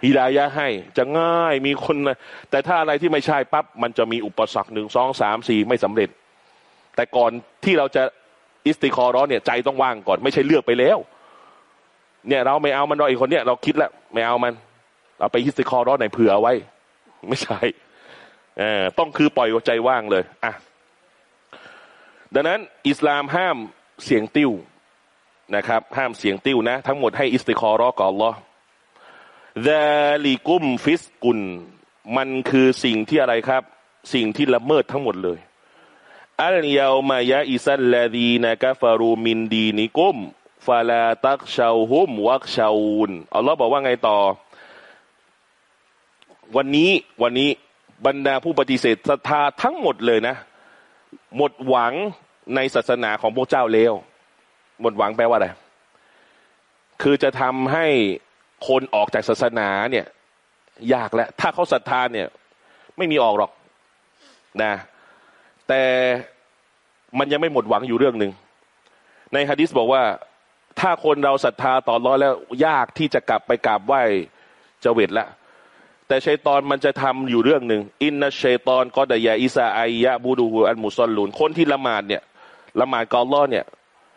ฮิดายะให้จะง่ายมีคนนะแต่ถ้าอะไรที่ไม่ใช่ปั๊บมันจะมีอุปสรรคหนึ่งสองสามสี่ไม่สำเร็จ แต่ก่อนที่เราจะ อิสติคอรอเนี่ยใจต้องว่างก่อนไม่ใช่เลือกไปแล้ว เนี่ย เราไม่เอามันเราอีกคนเนี่ยเราคิดแล้วไม่เอามัน เราไปอิสติคอรอไหนเผื่อไว้ ไม่ใช่เออต้องคือปล่อยใจว่างเลยอะดังนั้น อิสลามห้ามเสียงติ้วนะครับ ห้ามเสียงติ้วนะ ทั้งหมดให้อิสติคอรอก่อนลอดลิกุมฟิสกุล มันคือสิ่งที่อะไรครับ สิ่งที่ละเมิดทั้งหมดเลย อัลยาวมายะอิซัลลาดีนะกาฟารูมินดีนิกุมฟาลาตักชาวฮุมวักชาวูนอัลลอฮ์บอกว่าไงต่อ วันนี้วันนี้บรรดาผู้ปฏิเสธศรัทธาทั้งหมดเลยนะ หมดหวังในศาสนาของพวกเจ้าแล้วหมดหวังแปลว่าอะไร คือจะทำให้คนออกจากศาสนาเนี่ย ยากแล้ว ถ้าเขาศรัทธาเนี่ย ไม่มีออกหรอกนะ แต่มันยังไม่หมดหวังอยู่เรื่องหนึ่งในฮะดิษบอกว่า ถ้าคนเราศรัทธาต่อร้อแล้วยากที่จะกลับไปกราบไหว้เจวิตแล้วแต่ชัยตอนมันจะทำอยู่เรื่องหนึ่งอินนะชัยตอนก็ดยาอิซาไอยะบูดูฮูอันมุซอลลูนคนที่ละหมาดเนี่ยละหมาดกอลลอเนี่ย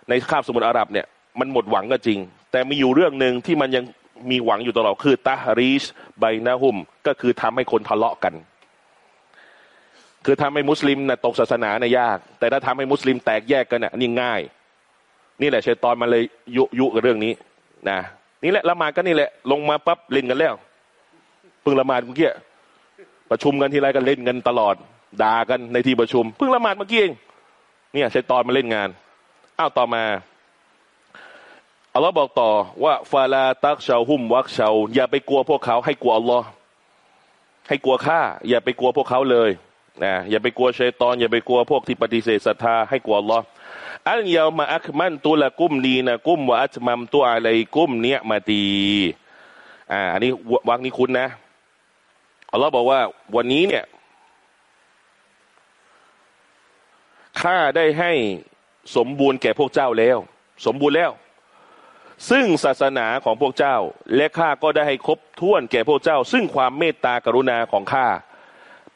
ในคาบสมุทรอาหรับเนี่ยมันหมดหวังก็จริง แต่มีอยู่เรื่องหนึ่งที่มันยังมีหวังอยู่ตลอดคือตาฮาริชไบนาหุมก็คือทำให้คนทะเลาะกัน คือทำให้มุสลิมนะตกศาสนาเนี่ยยาก แต่ถ้าทำให้มุสลิมแตกแยกกันน่ะนี่ง่าย นี่แหละชัยตอนมันเลยยุยุกับเรื่องนี้นะนี่แหละละหมาดก็นี่แหละ ลงมาปั๊บเล่นกันแล้วเพิ่งละหมาดเมื่อกี้ประชุมกันทีไรกันเล่นกันตลอดด่ากันในที่ประชุมเพิ่งละหมาดเมื่อกี้เองเนี่ยชัยตอนมาเล่นงานอ้าวต่อมาอัลลอฮ์บอกต่อว่าฟาลาตักชาวหุ่มวักชาวอย่าไปกลัวพวกเขา ให้กลัวอัลลอฮ์ให้กลัวข้าอย่าไปกลัวพวกเขาเลย นะอย่าไปกลัวชัยตอน อย่าไปกลัวพวกที่ปฏิเสธศรัทธาให้กลัวลออัลยามาอัคมันตุละกุ้มดีนะกุ้มวะอัจมัมตัวอะไรกุ้มเนียมาตีอ่าอันนี้วักนี้คุณนะอัลลอฮ์บอกว่า วันนี้เนี่ยข้าได้ให้สมบูรณ์แก่พวกเจ้าแล้ว สมบูรณ์แล้ว ซึ่งศาสนาของพวกเจ้า และข้าก็ได้ให้ครบถ้วนแก่พวกเจ้า ซึ่งความเมตตากรุณาของข้า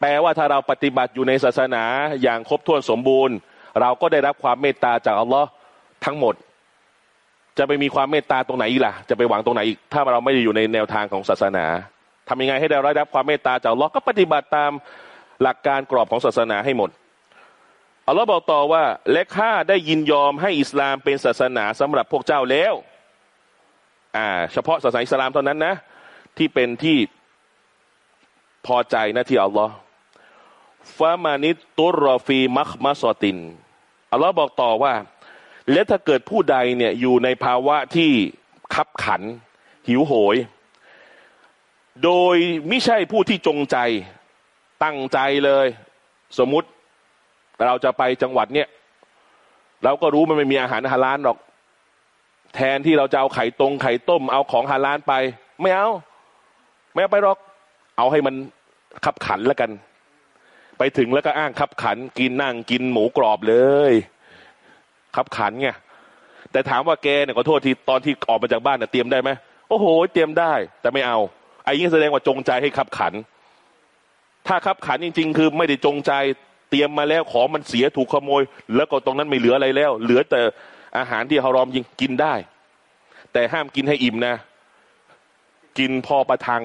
แปลว่าถ้าเราปฏิบัติอยู่ในศาสนาอย่างครบถ้วนสมบูรณ์ เราก็ได้รับความเมตตาจากอัลลอฮ์ทั้งหมด จะไปมีความเมตตาตรงไหนอีกล่ะ จะไปหวังตรงไหนอีก ถ้าเราไม่ได้อยู่ในแนวทางของศาสนาทำยังไงให้เราได้รับความเมตตาจากอัลลอฮ์ก็ปฏิบัติตามหลักการกรอบของศาสนาให้หมดอัลลอฮ์บอกต่อว่าและข้าได้ยินยอมให้อิสลามเป็นศาสนาสำหรับพวกเจ้าแล้วอ่าเฉพาะศาสนาอิสลามเท่านั้นนะ ที่เป็นที่พอใจนะที่อัลลอฮ์ ฟามานิตุรอฟีมัคมาสอตินอัลลอฮ์บอกต่อว่า และถ้าเกิดผู้ใดเนี่ยอยู่ในภาวะที่ขับขัน หิวโหย โดยไม่ใช่ผู้ที่จงใจตั้งใจเลย สมมุติเราจะไปจังหวัดเนี่ย เราก็รู้มันไม่มีอาหารฮาลาลหรอก แทนที่เราจะเอาไข่ตรงไข่ต้ม เอาของฮาลาลไป ไม่เอา ไม่เอาไปหรอก เอาให้มันขับขันแล้วกัน ไปถึงแล้วก็อ้างขับขันกินนั่งกินหมูกรอบเลยขับขันไงแต่ถามว่าแกเนี่ยขอโทษทีตอนที่ออกมาจากบ้านเนี่ยเตรียมได้ไหมโอ้โห เตรียมได้ แต่ไม่เอาไอ้ยิ่งแสดงว่าจงใจให้ขับขัน ถ้าขับขันจริง ๆ คือไม่ได้จงใจเตรียมมาแล้วของมันเสียถูกขโมย แล้วก็ตรงนั้นไม่เหลืออะไรแล้ว เหลือแต่อาหารที่ฮารอมยิงกินได้ แต่ห้ามกินให้อิ่มนะ กินพอประทัง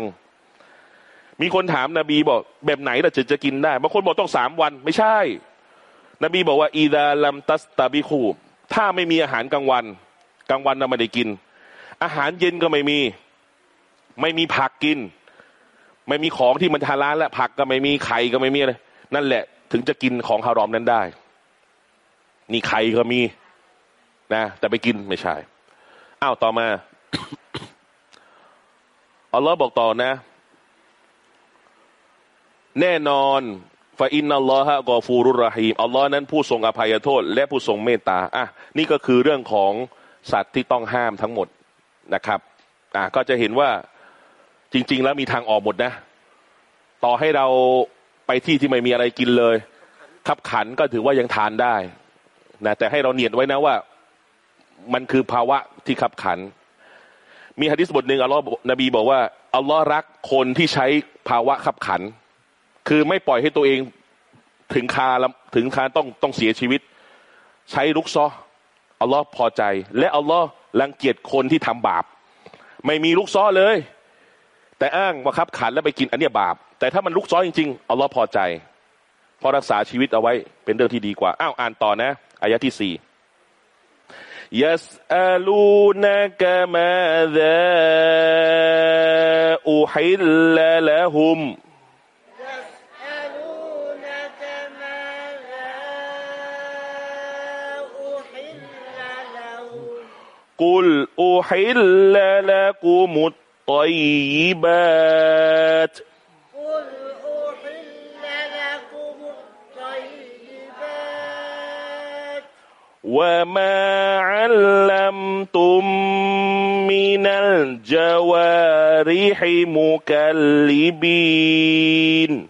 มีคนถามนบีบอก แบบไหนเราจะจะกินได้บางคนบอกต้องสามวันไม่ใช่ นบีบอกว่าอีดาลัมตัสตาบิคูถ้าไม่มีอาหารกลางวัน กลางวันเราไม่ได้กิน อาหารเย็นก็ไม่มี ไม่มีผักกิน ไม่มีของที่มันทาร้านและผักก็ไม่มีไข่ก็ไม่มีเลยนั่นแหละ ถึงจะกินของฮารอมนั้นได้ นี่ไข่ก็มี นะ แต่ไปกินไม่ใช่อ้าวต่อมาอัลลอฮ์บอกต่อนะ แน่นอนฟาอินนัลลอฮะกอฟูรุรรหีมอัลลอฮ์นั้นผู้ทรงอภัยโทษ และผู้ทรงเมตตาอะนี่ก็คือเรื่องของสัตว์ที่ต้องห้ามทั้งหมดนะครับอ่าก็จะเห็นว่าจริง ๆ แล้วมีทางออกหมดนะ ต่อให้เราไปที่ที่ไม่มีอะไรกินเลยขับขันก็ถือว่ายังทานได้นะแต่ให้เราเนียดไว้นะว่ามันคือภาวะที่ขับขัน มีฮะดิษบทหนึ่งอัลลอฮ์นบีบอกว่าอัลลอฮ์รักคนที่ใช้ภาวะขับขัน คือไม่ปล่อยให้ตัวเองถึงคาลถึงคาต้องต้องเสียชีวิต ใช้ลุกซออัลลอฮ์พอใจ และอัลลอฮ์รังเกียจคนที่ทำบาป ไม่มีลุกซอเลย แต่อ้างว่าครับขันแล้วไปกินอันเนี้ยบาป แต่ถ้ามันลุกซอจริงๆอัลลอฮ์พอใจพอรักษาชีวิตเอาไว้เป็นเรื่องที่ดีกว่า อ้าวอ่านต่อนะอายะที่สี่ยัสอาลูนักมาดาอุฮิลลละฮุม قل أحل لكم الطيبات قل أحل لكم الطيبات وما علمتم من الجوارح مكلبين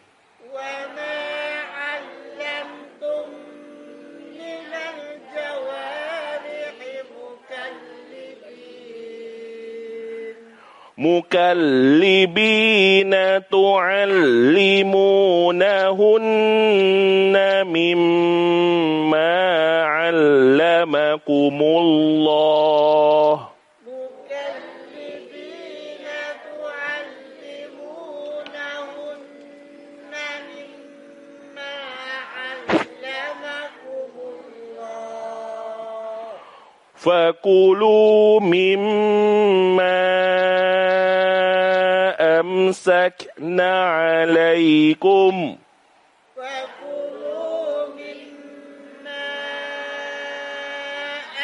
مكلبين تعلمونهن مما علمكم الله. مكلبين تعلمونهن مما علمكم الله. فكلوا مما أمسكنا عليكم. فكلوا مما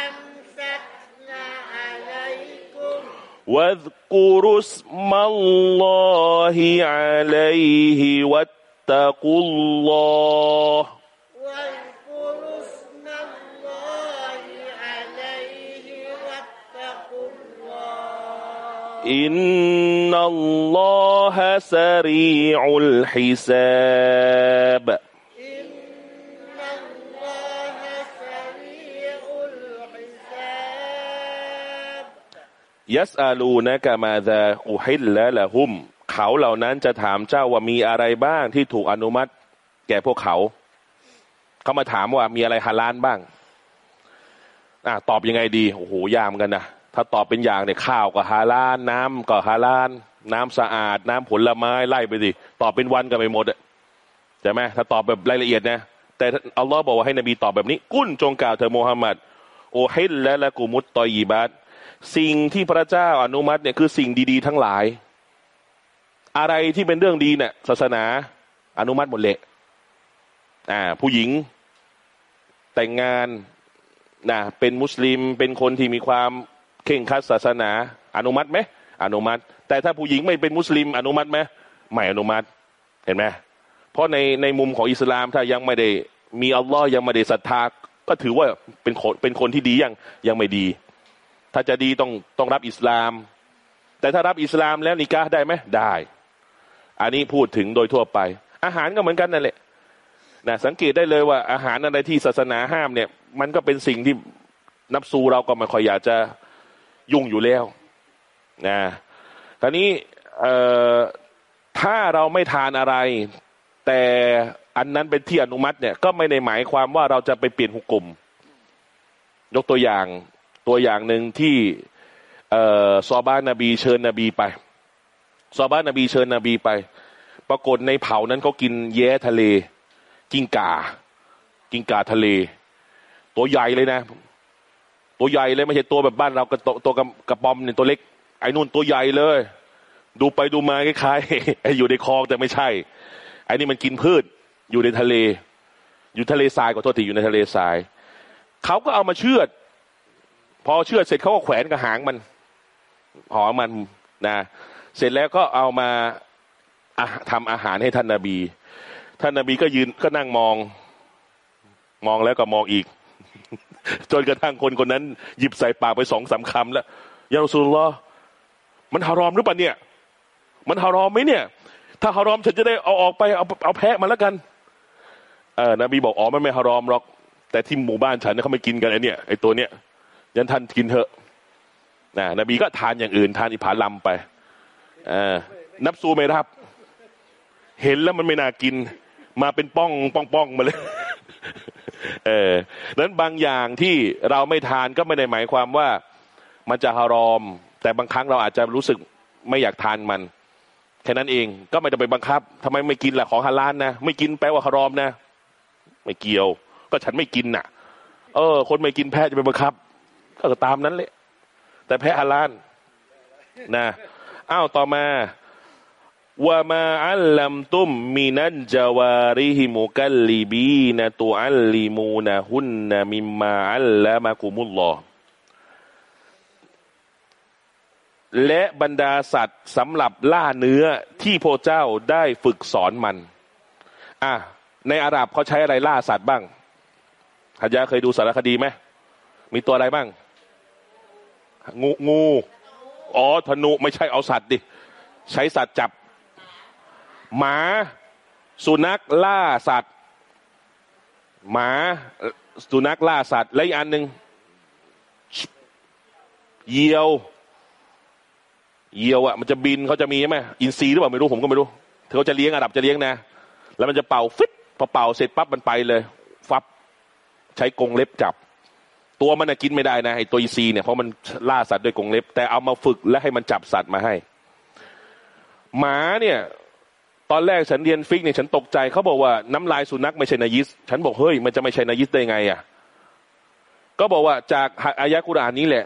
أمسكنا عليكم. واذكروا اسم الله عليه واتقوا الله. واذكروا اسم الله عليه واتقوا الله إن الله سريع الحساب إن الله سريع الحساب ยัสอาลูนะกามาซาอุฮิลละละหุม เขาเหล่านั้นจะถามเจ้าว่ามีอะไรบ้างที่ถูกอนุมัติ แก่พวกเขา เขามาถามว่ามีอะไรฮาลานบ้าง อ่ะตอบยังไงดีโอ้โหยากเหมอนกันนะ ถ้าตอบเป็นอย่างเนี่ยข้าวก็ฮาลานน้ำก็ฮาลานน้ำสะอาด น้ำผลไม้ไล่ไปสิตอบเป็นวันก็ไม่หมดอะใช่ไหมถ้าตอบแบบรายละเอียดนะแต่อัลลอฮ์บอกว่าให้นบีตอบแบบนี้ กุ้นจงกล่าวเธอโมฮัมหมัดโอฮิลและละกุมุตตอยีบัตสิ่งที่พระเจ้าอนุมัติเนี่ยคือสิ่งดีๆทั้งหลาย อะไรที่เป็นเรื่องดีเนี่ยศาสนาอนุมัติหมดเลยอ่า ผู้หญิง แต่งงานนะเป็นมุสลิมเป็นคนที่มีความ เข่งคัดศาสนา อนุมัติไหมอนุมัติ แต่ถ้าผู้หญิงไม่เป็นมุสลิม อนุมัติไหมไม่อนุมัติเห็นไหมเพราะในในมุมของอิสลามถ้ายังไม่ได้มีอัลลอฮ์ยังไม่ได้ศรัทธาก็ถือว่าเป็นคนเป็นคนที่ดียังยังไม่ดี ถ้าจะดีต้องต้องรับอิสลาม แต่ถ้ารับอิสลามแล้วนิกาได้ไหมได้ อันนี้พูดถึงโดยทั่วไป อาหารก็เหมือนกันนั่นแหละนะสังเกตได้เลยว่าอาหารอะไรที่ศาสนาห้ามเนี่ย มันก็เป็นสิ่งที่นับซูเราก็ไม่ค่อยอยากจะ ยุ่งอยู่แล้วนะคราวนี้ถ้าเราไม่ทานอะไร แต่อันนั้นเป็นที่อนุมัติเนี่ยก็ไม่ได้หมายความว่าเราจะไปเปลี่ยนหุกกลมยกตัวอย่างตัวอย่างหนึ่งที่ซอบ้านนบีเชิญนบีไปซอบ้านนบีเชิญนบีไป ปรากฏในเผานั้นเขากินแย้ทะเล กิ้งก่ากิ้งก่าทะเล ตัวใหญ่เลยนะ ตัวใหญ่เลยไม่ใช่ตัวแบบบ้านเรากระโตตัวกระกระปอมเนี่ยตัวเล็ก ไอ้นู่นตัวใหญ่เลย ดูไปดูมาคล้ายๆไอ้อยู่ในคลองแต่ไม่ใช่ ไอ้นี่มันกินพืชอยู่ในทะเล อยู่ทะเลทรายขอโทษทีอยู่ในทะเลทรายเขาก็เอามาเชือด พอเชือดเสร็จเขาก็แขวนกับหางมันหอมันนะเสร็จแล้วก็เอามาอะทำอาหารให้ท่านนาบี ท่านนาบีก็ยืนก็นั่งมอง มองแล้วก็มองอีก จนกระทั่งคนคนนั้น หยิบใส่ปากไปสองสามคำแล้วยารอซูลลอมันฮารอมหรือเปล่าเนี่ย มันฮารอมไหมเนี่ย ถ้าฮารอมฉันจะได้เอาออกไปเอาเอาแพะมาแล้วกัน เออนบีบอกอ๋อมันไม่ฮารอมหรอก แต่ที่หมู่บ้านฉันเขาไม่กินกันไอเนี่ยไอตัวเนี้ยยันท่านกินเถอะนะนบีก็ทานอย่างอื่น ทานอิผาลัมไปอนับซูไม่รับ เห็นแล้วมันไม่น่ากิน มาเป็นป้องป้องป้องมาเลย เออนั้นบางอย่างที่เราไม่ทานก็ไม่ได้หมายความว่ามันจะฮารอม แต่บางครั้งเราอาจจะรู้สึกไม่อยากทานมันแค่นั้นเองก็ไม่ต้องไปบังคับทำไมไม่กินล่ะของฮาลาลนะไม่กินแปลว่าฮารอมนะ ไม่เกี่ยว ก็ฉันไม่กินน่ะ เออ คนไม่กินแพะจะไปบังคับ ก็ตามนั้นแหละแต่แพะฮาลาลนะอ้าวต่อมา ว่ามาอัลลัมตุมมินันจาวาริฮิมุกัลลิบีนะตุอัลลิมูนะฮุนนะมิมมาอัลละมะกุมุลลอและบรรดาสัตว์สำหรับล่าเนื้อที่พระเจ้าได้ฝึกสอนมัน อะ ในอาหรับเขาใช้อะไรล่าสัตว์บ้างฮัจยาเคยดูสารคดีไหมมีตัวอะไรบ้าง งูงู อ๋อธนูไม่ใช่เอาสัตว์ดิ ใช้สัตว์จับ หมา สุนัขล่าสัตว์ หมาสุนัขล่าสัตว์ และอีกอันหนึ่งเหยี่ยวเหยี่ยวอะมันจะบินเขาจะมีใช่ไหมอินทรีหรือเปล่าไม่รู้ผมก็ไม่รู้เขาจะเลี้ยงอาดับจะเลี้ยงนะ แล้วมันจะเป่าฟิตพอเป่าเสร็จปั๊บมันไปเลย ฟับ ใช้กรงเล็บจับ ตัวมันกินไม่ได้นะไอตัวอินทรีเนี่ยเพราะมันล่าสัตว์ด้วยกรงเล็บ แต่เอามาฝึกและให้มันจับสัตว์มาให้ หมาเนี่ย ตอนแรกฉันเรียน فقه เนี่ยฉันตกใจเขาบอกว่าน้ำลายสุนัขไม่ใช่นายิส ฉันบอกเฮ้ยมันจะไม่ใช่นายิสได้ไงอะก็บอกว่าจากอายะกุรานนี้แหละ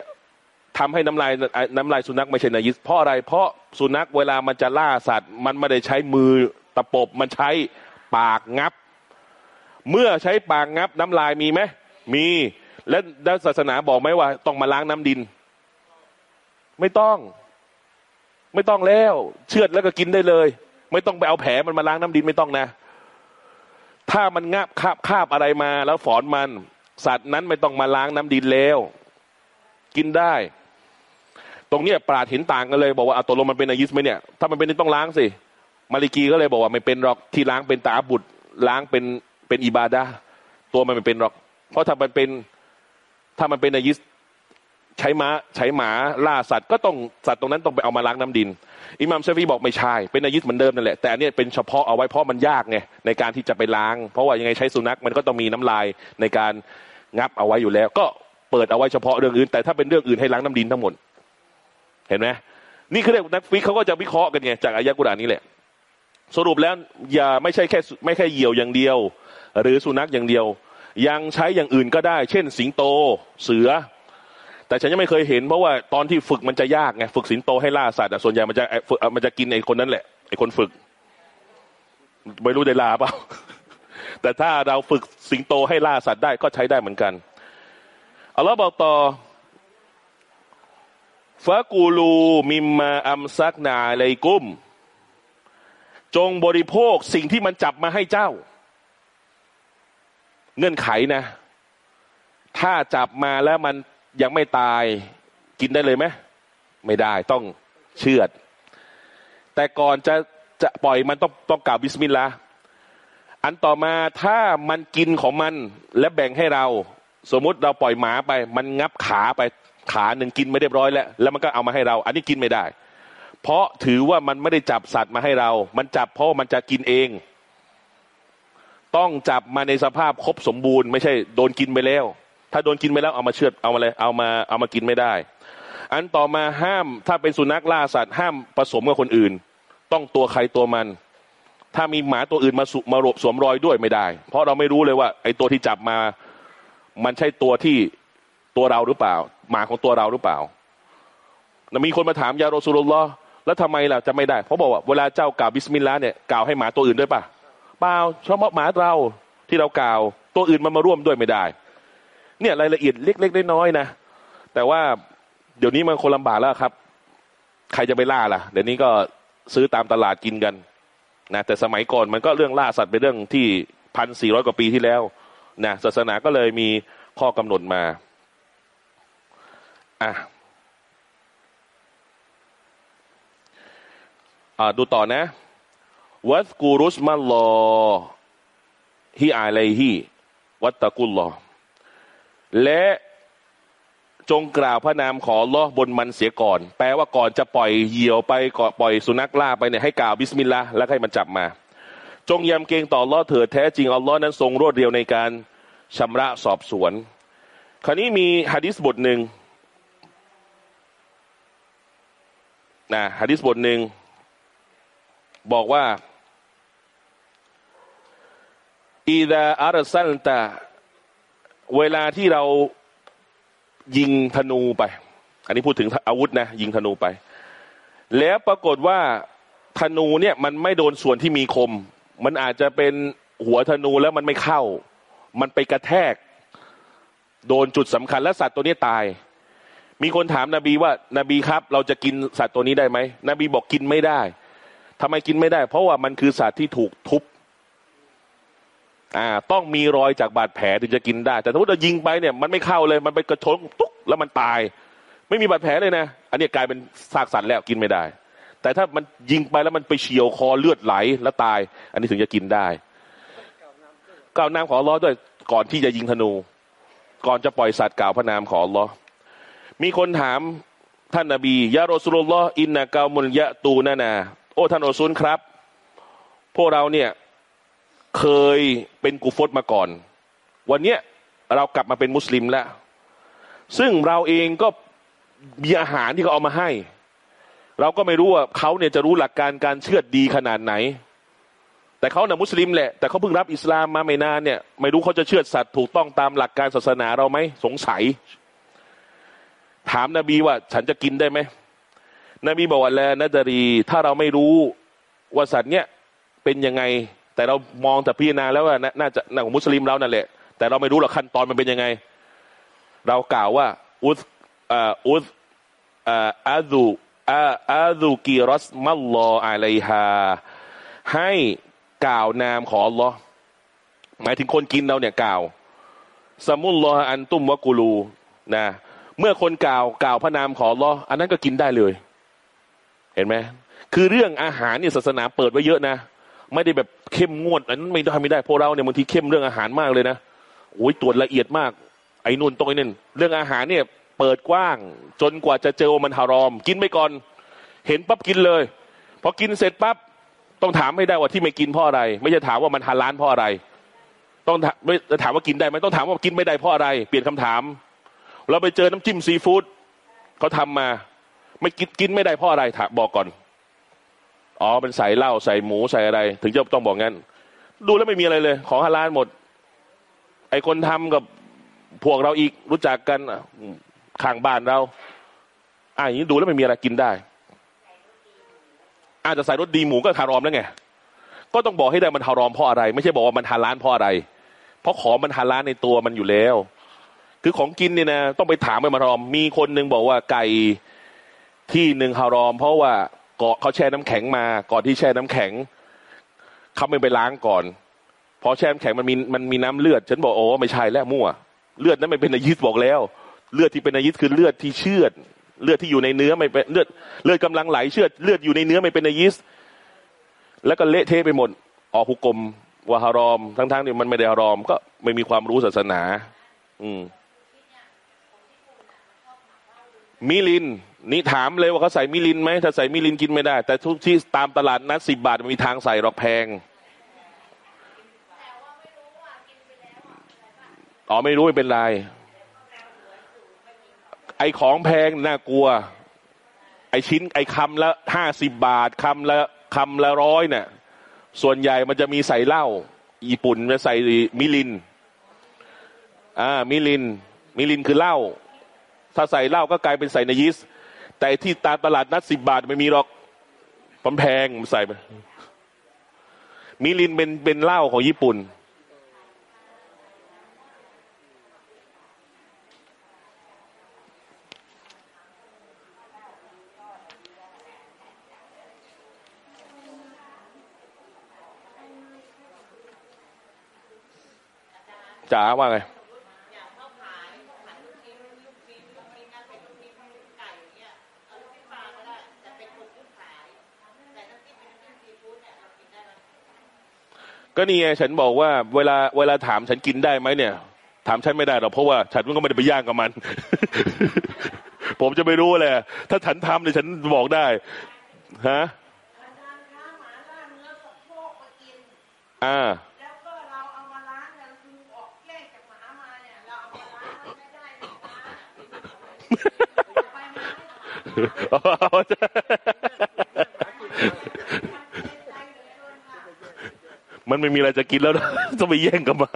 ทำให้น้ำลายน้ำลายสุนัขไม่ใช่นายิส เพราะอะไรเพราะสุนัขเวลามันจะล่าสัตว์ มันไม่ได้ใช้มือตะปบมันใช้ปากงับ เมื่อใช้ปากงับน้ำลายมีไหมมีและด้านศาสนาบอกไหมว่า ต้องมาล้างน้ำดิน ไม่ต้อง ไม่ต้องแล้ว เชือดแล้วก็กินได้เลย ไม่ต้องไปเอาแผลมันมาล้างน้ำดินไม่ต้องนะ ถ้ามันงับคาบคาบอะไรมาแล้วฝอนมัน สัตว์นั้นไม่ต้องมาล้างน้ำดินแล้ว กินได้ ตรงเนี้ยปราดเห็นต่างกันเลย บอกว่าเอาตัวลงมันเป็นอายิสไหมเนี่ย ถ้ามันเป็นต้องล้างสิ มาลิกีก็เลยบอกว่าไม่เป็นหรอกที่ล้างเป็นตาบุตรล้างเป็นเป็นอิบาดาตัวมันไม่เป็นหรอก เพราะถ้ามันเป็นถ้ามันเป็นอายิสใช้ม้าใช้หมาล่าสัตว์ก็ต้องสัตว์ตรงนั้นต้องไปเอามาล้างน้ำดิน อิหมัมเซฟีบอกไม่ใช่ เป็นอายิสเหมือนเดิมนั่นแหละแต่อันนี้เป็นเฉพาะเอาไว้เพราะมันยากไงในการที่จะไปล้าง เพราะว่ายังไงใช้สุนัขมันก็ต้องมีน้ำลายในการงับเอาไว้อยู่แล้ว ก็เปิดเอาไว้เฉพาะเรื่องอื่น แต่ถ้าเป็นเรื่องอื่นให้ล้างน้ำดินทั้งหมดเห็นไหมนี่คือเรียกนักฟิกเขาก็จะวิเคราะห์กันไงจากอายะกุรานนี้แหละ สรุปแล้วอย่าไม่ใช่แค่ไม่แค่เหยี่ยวอย่างเดียว หรือสุนัขอย่างเดียว ยังใช้อย่างอื่นก็ได้ เช่น สิงโต เสือ แต่ฉันยังไม่เคยเห็นเพราะว่าตอนที่ฝึกมันจะยากไงฝึกสิงโตให้ล่าสัตว์ส่วนใหญ่มันจะฝึกมันจะกินไอ้คนนั้นแหละไอ้คนฝึก ไม่รู้ได้ลาเปล่าแต่ถ้าเราฝึกสิงโตให้ล่าสัตว์ได้ก็ใช้ได้เหมือนกันอัลลอฮ์บอกต่อฟะกูลูมิมมาอัมซักนาเลกุม จงบริโภคสิ่งที่มันจับมาให้เจ้า เงื่อนไขนะ ถ้าจับมาแล้วมัน ยังไม่ตายกินได้เลยไหมไม่ได้ต้องเชือด แต่ก่อนจะจะปล่อยมันต้องต้องกล่าวบิสมิลลาห์อันต่อมาถ้ามันกินของมันและแบ่งให้เรา สมมุติเราปล่อยหมาไป มันงับขาไปขาหนึ่งกินไม่เรียบร้อยแล้ว แล้วมันก็เอามาให้เรา อันนี้กินไม่ได้ เพราะถือว่ามันไม่ได้จับสัตว์มาให้เรา มันจับเพราะมันจะกินเอง ต้องจับมาในสภาพครบสมบูรณ์ ไม่ใช่โดนกินไปแล้ว ถ้าโดนกินไปแล้วเอามาเชือดเอามาเลยเอามาเอามากินไม่ได้ อันต่อมาห้ามถ้าเป็นสุนัขล่าสัตว์ห้ามผสมกับคนอื่น ต้องตัวใครตัวมัน ถ้ามีหมาตัวอื่นมาสุมารบสวมรอยด้วยไม่ได้ เพราะเราไม่รู้เลยว่า ไอ้ตัวที่จับมา มันใช่ตัวที่ตัวเราหรือเปล่า หมาของตัวเราหรือเปล่ามีคนมาถามيا رسول الله แล้วทำไมล่ะจะไม่ได้เพราะบอกว่าเวลาเจ้ากล่าวبسم الله เนี่ยกล่าวให้หมาตัวอื่นด้วยป่ะเปล่าเฉพาะหมาเราที่เรากล่าว ตัวอื่นมันมาร่วมด้วยไม่ได้ เนี่ยรายละเอียดเล็กๆน้อยๆนะแต่ว่าเดี๋ยวนี้มันคนลำบากแล้วครับ ใครจะไปล่าล่ะ เดี๋ยวนี้ก็ซื้อตามตลาดกินกันนะแต่สมัยก่อนมันก็เรื่องล่าสัตว์เป็นเรื่องที่พันสี่ร้อยกว่าปีที่แล้วนะศาสนาก็เลยมีข้อกำหนดมาอะอ่าดูต่อนะ วัสกูรุสมัลลอฮิอาไลฮิวัตตะกุลลอ และจงกล่าวพระนามขอลอบนมันเสียก่อน แปลว่าก่อนจะปล่อยเหยี่ยวไปก่อนปล่อยสุนัขล่าไปเนี่ยให้กล่าวบิสมิลลาห์แล้วให้มันจับมา จงยำเกรงต่อลอเถิดแท้จริงอัลลอฮ์นั้นทรงรวดเร็วในการชำระสอบสวน คราวนี้มีฮะดิษบทหนึ่งนะฮะดิษบทหนึ่งบอกว่าอีดาอารซัลตา เวลาที่เรายิงธนูไป อันนี้พูดถึงอาวุธนะ ยิงธนูไป แล้วปรากฏว่าธนูเนี่ยมันไม่โดนส่วนที่มีคม มันอาจจะเป็นหัวธนูแล้วมันไม่เข้า มันไปกระแทก โดนจุดสำคัญและสัตว์ตัวนี้ตาย มีคนถามนาบีว่านาบีครับ เราจะกินสัตว์ตัวนี้ได้ไหมนบีบอกกินไม่ได้ทำไมกินไม่ได้ เพราะว่ามันคือสัตว์ที่ถูกทุบ อ่า ต้องมีรอยจากบาดแผลถึงจะกินได้ แต่ถ้าเรายิงไปเนี่ยมันไม่เข้าเลย มันไปกระชนตุ๊กแล้วมันตาย ไม่มีบาดแผลเลยนะ อันนี้กลายเป็นซากสัตว์แล้วกินไม่ได้ แต่ถ้ามันยิงไปแล้วมันไปเฉียวคอเลือดไหลแล้วตาย อันนี้ถึงจะกินได้กล่าวน้ำขอร้อด้วยก่อนที่จะยิงธนู ก่อนจะปล่อยสัตว์กล่าวพระนามขอร้อมีคนถามท่านนาบียะรสุลลอฮ์อินนากามุลยะตูนานา โอ้ท่านรอซูลครับ พวกเราเนี่ย เคยเป็นกุฟตมาก่อน วันเนี้ยเรากลับมาเป็นมุสลิมแล้ว ซึ่งเราเองก็มีอาหารที่เขาเอามาให้ เราก็ไม่รู้ว่าเขาเนี่ยจะรู้หลักการการเชื่อดดีขนาดไหน แต่เขาเนี่ยมุสลิมแหละ แต่เขาเพิ่งรับอิสลามมาไม่นานเนี่ย ไม่รู้เขาจะเชื่อดสัตว์ถูกต้องตามหลักการศาสนาเราไหมสงสัย ถามนบีว่าฉันจะกินได้ไหมนบีบอกว่าแล้วนะดารี ถ้าเราไม่รู้ว่าสัตว์เนี่ยเป็นยังไง แต่เรามองแต่พิจารณาแล้วว่าน่าจะนของมุสลิมเรานั่นแหละแต่เราไม่รู้หรอกขั้นตอนมันเป็นยังไง เรากล่าวว่าอุสอุสอาดูอาอาดูกีรอสมัลลออะลัยฮาให้กล่าวนามของอัลลอฮ์หมายถึงคนกินเราเนี่ยกล่าวสมุลลอฮอันตุมวะกูลูนะเมื่อคนกล่าวกล่าวพระนามของอัลลอฮ์อันนั้นก็กินได้เลย เห็นไหมคือเรื่องอาหารเนี่ยศาสนาเปิดไว้เยอะนะ ไม่ได้แบบเข้มงวดอันนั้นไม่ได้ทำไม่ได้พวกเราเนี่ยบางทีเข้มเรื่องอาหารมากเลยนะโอ้ยตรวจละเอียดมาก ไอ้นุ่นตรงไอ้นั่เรื่องอาหารเนี่ย เปิดกว้าง จนกว่าจะเจอมันฮารอม กินไปก่อน เห็นปั๊บกินเลยพอกินเสร็จปั๊บต้องถามให้ได้ว่าที่ไม่กินเพราะอะไร ไม่ใช่ถามว่ามันฮาลานเพราะอะไร ต้องถามไม่จะถามว่ากินได้ไหมต้องถามว่ากินไม่ได้เพราะอะไร เปลี่ยนคำถาม เราไปเจอน้ำจิ้มซีฟู้ดเขาทำมา ไม่กินกินไม่ได้เพราะอะไรถามบอกก่อน อ๋อเป็นใส่เหล้าใส่หมูใส่อะไร ถึงจะต้องบอกงั้น ดูแล้วไม่มีอะไรเลย ของฮาลาลหมด ไอคนทำกับพวกเราอีกรู้จักกันข้างบ้านเราอ่าอย่างนี้ดูแล้วไม่มีอะไรกินได้ อาจจะใส่รสดีหมูก็ฮารอมแล้วไงก็ต้องบอกให้ได้มันฮารอมเพราะอะไร ไม่ใช่บอกว่ามันฮาลาลเพราะอะไร เพราะของมันฮาลาลในตัวมันอยู่แล้ว คือของกินเนี่ยนะต้องไปถามไปมารอม มีคนหนึ่งบอกว่าไก่ที่หนึ่งฮารอม เพราะว่า เกาะเขาแช่น้ำแข็งมา ก่อนที่แช่น้ำแข็งเขาไม่ไปล้างก่อนพอแช่น้ำแข็งมันมีมันมีน้ำเลือด ฉันบอกโอ้ไม่ใช่แล้วมั่ว เลือดนั้นไม่เป็นนายิสบอกแล้ว เลือดที่เป็นนายิสคือเลือดที่เชื่อด เลือดที่อยู่ในเนื้อไม่เป็นเลือดเลือดกำลังไหลเชื่อดเลือดอยู่ในเนื้อไม่เป็นนายิสแล้วก็เละเทะไปหมดออกหุกกลมวาฮารอม ทั้งๆที่มันไม่ได้ฮารอม ก็ไม่มีความรู้ศาสนา อืมมิลิน นี่ถามเลยว่าเขาใส่มิลินไหมถ้าใส่มิลินกินไม่ได้ แต่ทุกที่ตามตลาดนัดสิบบาทมันมีทางใส่หรอกแพงอ๋อไม่รู้ไม่เป็นไร ไอของแพงน่ากลัว ไอชิ้นไอคำละห้าสิบบาทคำละคำละร้อยเนี่ย ส่วนใหญ่มันจะมีใส่เหล้าญี่ปุ่นจะใส่มิลิน อ่ามิลิน มิลินคือเหล้าถ้าใส่เหล้าก็กลายเป็นใส่นยิส แต่ที่ตามตลาดนัดสิบบาทไม่มีหรอกมันแพงมันใส่ไปมิลินเป็นเป็นเหล้าของญี่ปุ่น จ๋าว่าไง ก็นี่ไงฉันบอกว่าเวลาเวลาถามฉันกินได้ไหมเนี่ย ถามฉันไม่ได้หรอกเพราะว่าฉันก็ไม่ได้ไปย่างกับมัน ผมจะไม่รู้เลยถ้าฉันทำเนี่ยฉันบอกได้ฮะอาจารย์คะหมาล่าเนื้อสะโพกมากินอ่ มันไม่มีอะไรจะกินแล้วนะต้องไปแย่งกันมา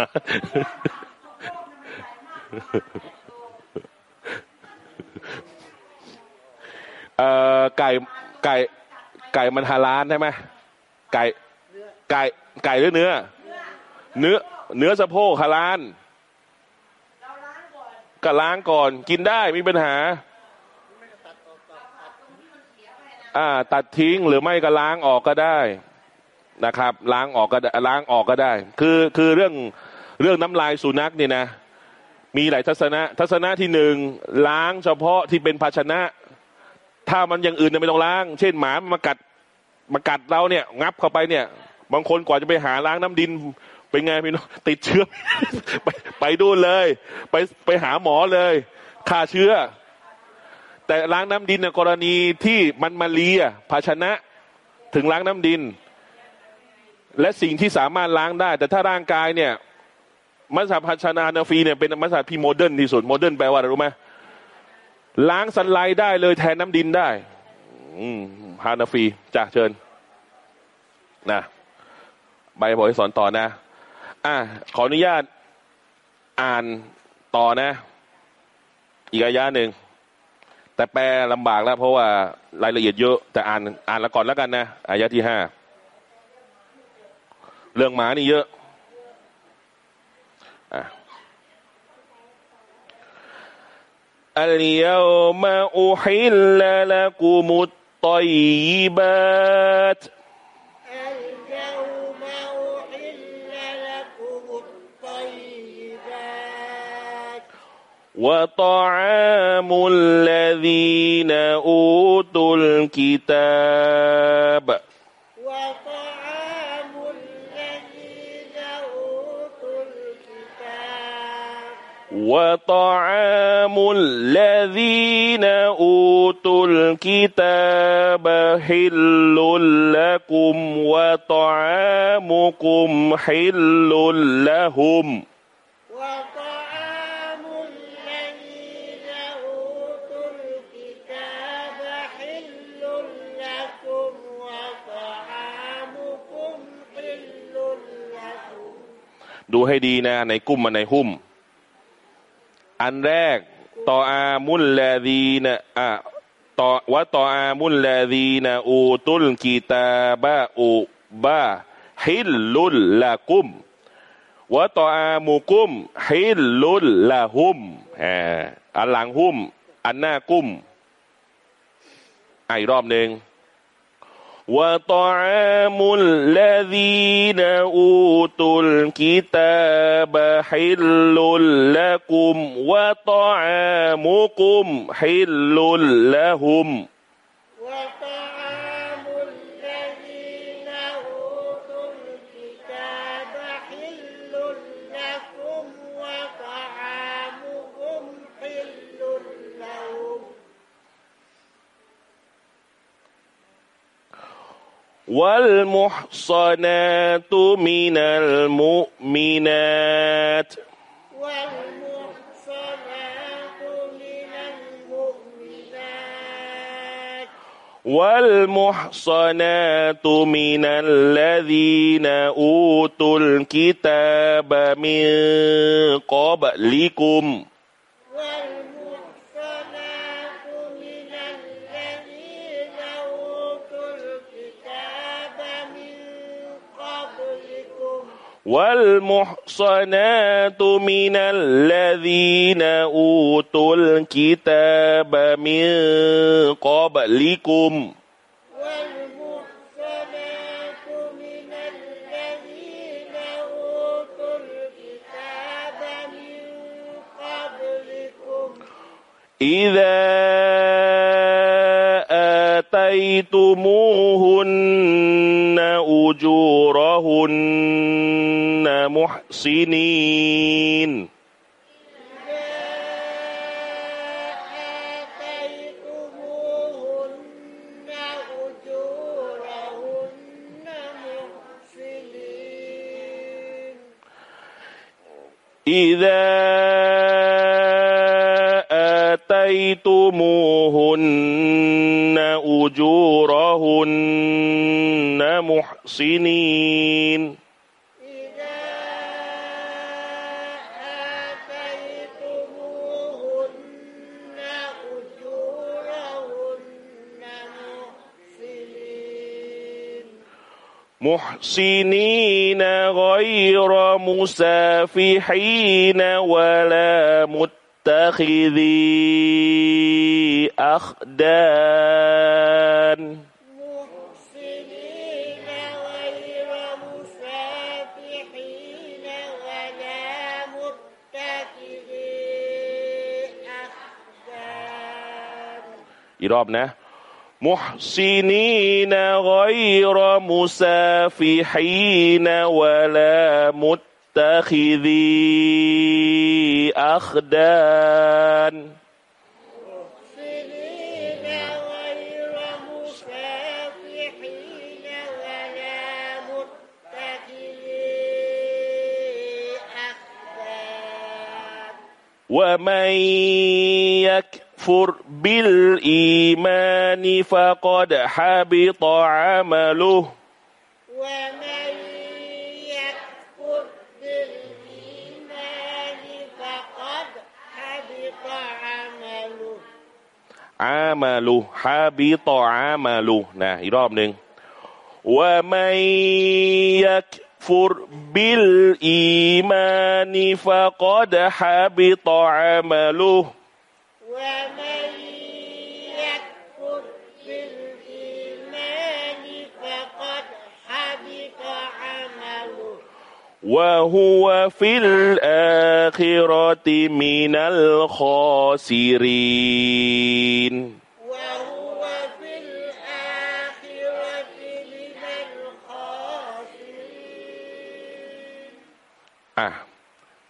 เอ่อไก่ไก่ไก่มันฮาลาลใช่ไหมไก่ไก่ไก่หรือเนื้อ เนื้อ เนื้อสะโพกฮาล้านก็ล้างก่อนกินได้มีปัญหา อ่า ตัดทิ้งหรือไม่ก็ล้างออกก็ได้ นะครับล้างออกก็ได้ล้างออกก็ได้ คือคือเรื่องเรื่องน้ำลายสุนัขเนี่ยนะ มีหลายทัศนะ ทัศนะที่หนึ่งล้างเฉพาะที่เป็นภาชนะ ถ้ามันอย่างอื่นเนี่ยไม่ต้องล้าง เช่นหมามันมากัดมากัดเราเนี่ย งับเข้าไปเนี่ย บางคนกว่าจะไปหาล้างน้ำดินเป็นไงพี่น้องติดเชื้อไปไปดูเลย ไปไปหาหมอเลยฆ่าเชื้อ แต่ล้างน้ำดินในยกรณีที่มันมาเลียภาชนะถึงล้างน้ำดิน และสิ่งที่สามารถล้างได้ แต่ถ้าร่างกายเนี่ย มัสยิดภาชนะนาฟีเนี่ยเป็นมัสยิดที่โมเดิร์นที่สุดโมเดิร์นแปลว่าอะไรรู้ไหมล้างสันไลได้เลยแทนน้ำดินได้อืฮานาฟีจ้ะเชิญนะใบบอกให้สอนต่อนะ อะขออนุญาตอ่านต่อนะ อีกอายะหนึ่ง แต่แปลลำบากแล้ว เพราะว่ารายละเอียดเยอะ แต่อ่านอ่านล้วก่อนแล้วกันนะอายะที่ห้า เรื่องหมานี่เยอะอ่ะ اليوم أحل لكم الطيبات اليوم أحل لكم الطيبات وطعام الذين أوتوا الكتاب وطعام الذين أوتوا الكتاب حل لكم وطعامكم حل لهم وطعام الذين أوتوا الكتاب حل لكم وطعامكم حل لهم ดูให้ดีนะในกุ้มมาในหุ้ม อันแรกต่ออามุลลาดีนะอะต่อว่าต่ออามุลลาดีนะอูตุลกีตาบะอูบะฮิลลุลละกุมว่าต่ออามุกุมฮิลลุลละหุมอ่าอันหลังหุ้มอันหน้ากุ้มอีกรอบหนึ่ง وطعام الذين أوتوا الكتاب حل لكم وطعامكم حل لهم. وطعام والمحصنات من المؤمنات. والمحصنات من المؤمنات. والمحصنات من الذين أوتوا الكتاب من قبلكم. والمحصنات من الذين أوتوا الكتاب من قبلكم. والمحصنات من الذين أوتوا الكتاب من قبلكم. إذا آتيتموهن أجورهن كنا محصنين إذا آتيتموهن أجورهن محصنين محسنين غير مسافحين ولا متخذي أخدان محسنين غير مسافحين ولا متخذي أخدان อีกรอบนะ محصنين غير مسافحين ولا متخذي أخدان. ومن يك بالإيمان فقد حبط عمله ومن يكفر بالإيمان فقد حبط عمله عمله حبط عملهนะอีกรอบหนึ่ง ومن يكفر بالإيمان فقد حبط عمله ومن يكفر بالإيمان فقد حبط عمله وهو في الآخرة من الخاسرين وهو في الآخرة من الخاسرين อ่ะ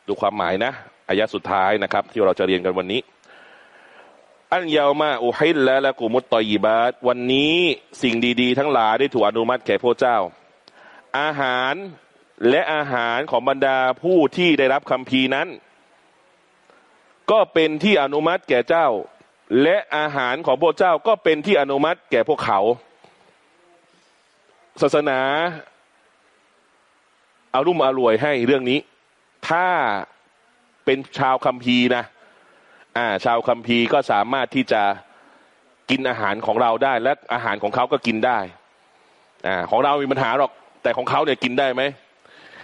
ดูความหมายนะอายะสุดท้ายนะครับ ที่เราจะเรียนกันวันนี้ อันยาวมาอุฮิลและละกุมุตตอยิบาตวันนี้สิ่งดีๆ ทั้งหลายได้ถูกอนุมัติแก่พระเจ้า อาหารและอาหารของบรรดาผู้ที่ได้รับคำพีนั้น ก็เป็นที่อนุมัติแก่เจ้า และอาหารของพระเจ้าก็เป็นที่อนุมัติแก่พวกเขา ศาสนาอารุ่มอร่วยให้เรื่องนี้ ถ้าเป็นชาวคัมภีร์นะ อ่า ชาวคัมภีร์ก็สามารถที่จะกินอาหารของเราได้ และอาหารของเขาก็กินได้ อ่า ของเรามีปัญหาหรอก แต่ของเขาเนี่ยกินได้ไหม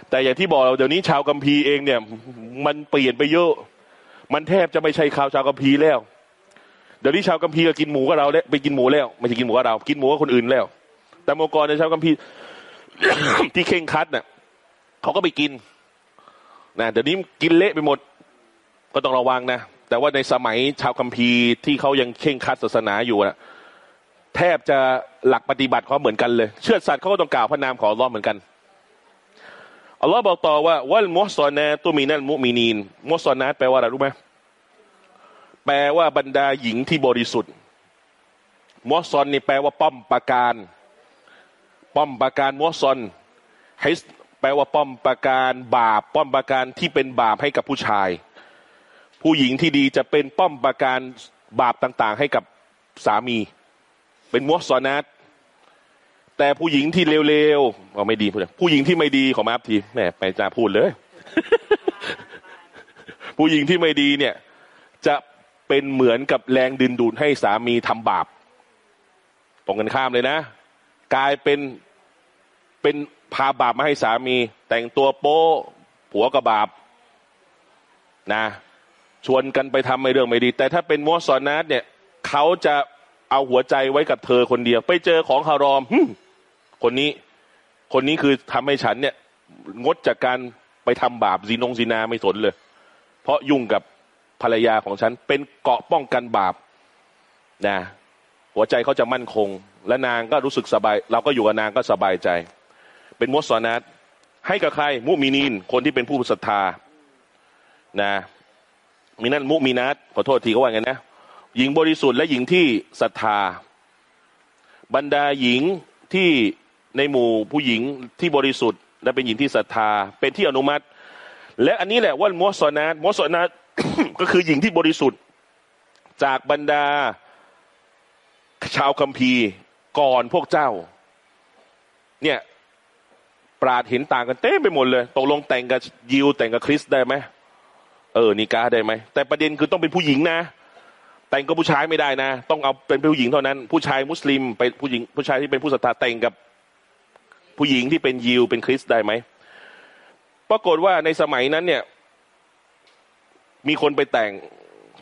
แต่อย่างที่บอกเราเดี๋ยวนี้ชาวคัมภีร์เองเนี่ย มันเปลี่ยนไปเยอะ มันแทบจะไม่ใช่ข่าวชาวคัมภีร์แล้ว เดี๋ยวนี้ชาวคัมภีร์ก็กินหมูกับเราแล้วไปกินหมูแล้วไม่ใช่กินหมูกับเรา กินหมูกับคนอื่นแล้ว แต่เมื่อก่อนในชาวคัมภีร์ที่เข่งคัดน่ะเขาก็ไปกินนะเดี๋ยวนี้กินเละไปหมด ก็ต้องระวังนะ แต่ว่าในสมัยชาวคัมภีร์ที่เขายังเข่งคัดศาสนาอยู่นะแทบจะหลักปฏิบัติเขาเหมือนกันเลย เชื่อสัตว์เขาก็ต้องกล่าวพระนามของอัลลอฮ์เหมือนกันอัลลอฮ์บอกต่อว่าวัลมุสซอนาตุมินัลมุมินีนมุสซอนาแปลว่าอะไรรู้ไหมแปลว่าบรรดาหญิงที่บริสุทธิ์มุสซอนนี่แปลว่าป้อมปราการ ป้อมปราการมุสซอนฮิสแปลว่าป้อมปราการบาป ป้อมปราการที่เป็นบาปให้กับผู้ชาย ผู้หญิงที่ดีจะเป็นป้อมปราการบาปต่างๆ ให้กับสามี เป็นมุสซอนัตแต่ผู้หญิงที่เร็วๆเอาไม่ดีพูดผู้หญิงที่ไม่ดีขอมาอัพทีแม่ไปจะพูดเลย ผู้หญิงที่ไม่ดีเนี่ย จะเป็นเหมือนกับแรงดึงดูดให้สามีทำบาปตรงกันข้ามเลยนะ กลายเป็นเป็นพาบาปมาให้สามี แต่งตัวโป๊ผัวกับบาปนะ ชวนกันไปทำไม่เรื่องไม่ดี แต่ถ้าเป็นมัวซอนัสเนี่ยเขาจะเอาหัวใจไว้กับเธอคนเดียว ไปเจอของฮารอมคนนี้ คนนี้คือทำให้ฉันเนี่ย งดจากการไปทำบาปซีนงซีนาไม่สนเลย เพราะยุ่งกับภรรยาของฉัน เป็นเกาะป้องกันบาปนะหัวใจเขาจะมั่นคง และนางก็รู้สึกสบาย เราก็อยู่กับนางก็สบายใจ เป็นมุสซอนัตให้กับใคร มุมินีน คนที่เป็นผู้ศรัทธานะ มีนั่นมุมินัตขอโทษทีเขาว่าไงนะ หญิงบริสุทธิ์และหญิงที่ศรัทธา บรรดาหญิงที่ในหมู่ผู้หญิงที่บริสุทธิ์ และเป็นหญิงที่ศรัทธา เป็นที่อนุมัติ และอันนี้แหละว่ามอสนาตมอสนาตก็คือหญิงที่บริสุทธิ์ จากบรรดาชาวคัมภีร์ก่อนพวกเจ้า เนี่ยปราดเห็นต่างกันเต้ไปหมดเลย ตกลงแต่งกับยิวแต่งกับคริสได้ไหม เออนิกาได้ไหมแต่ประเด็นคือต้องเป็นผู้หญิงนะ แต่งกับผู้ชายไม่ได้นะ ต้องเอาเป็นผู้หญิงเท่านั้น ผู้ชายมุสลิมไปผู้หญิงผู้ชายที่เป็นผู้ศรัทธาแต่งกับผู้หญิงที่เป็นยิวเป็นคริสได้ไหมปรากฏว่าในสมัยนั้นเนี่ย มีคนไปแต่ง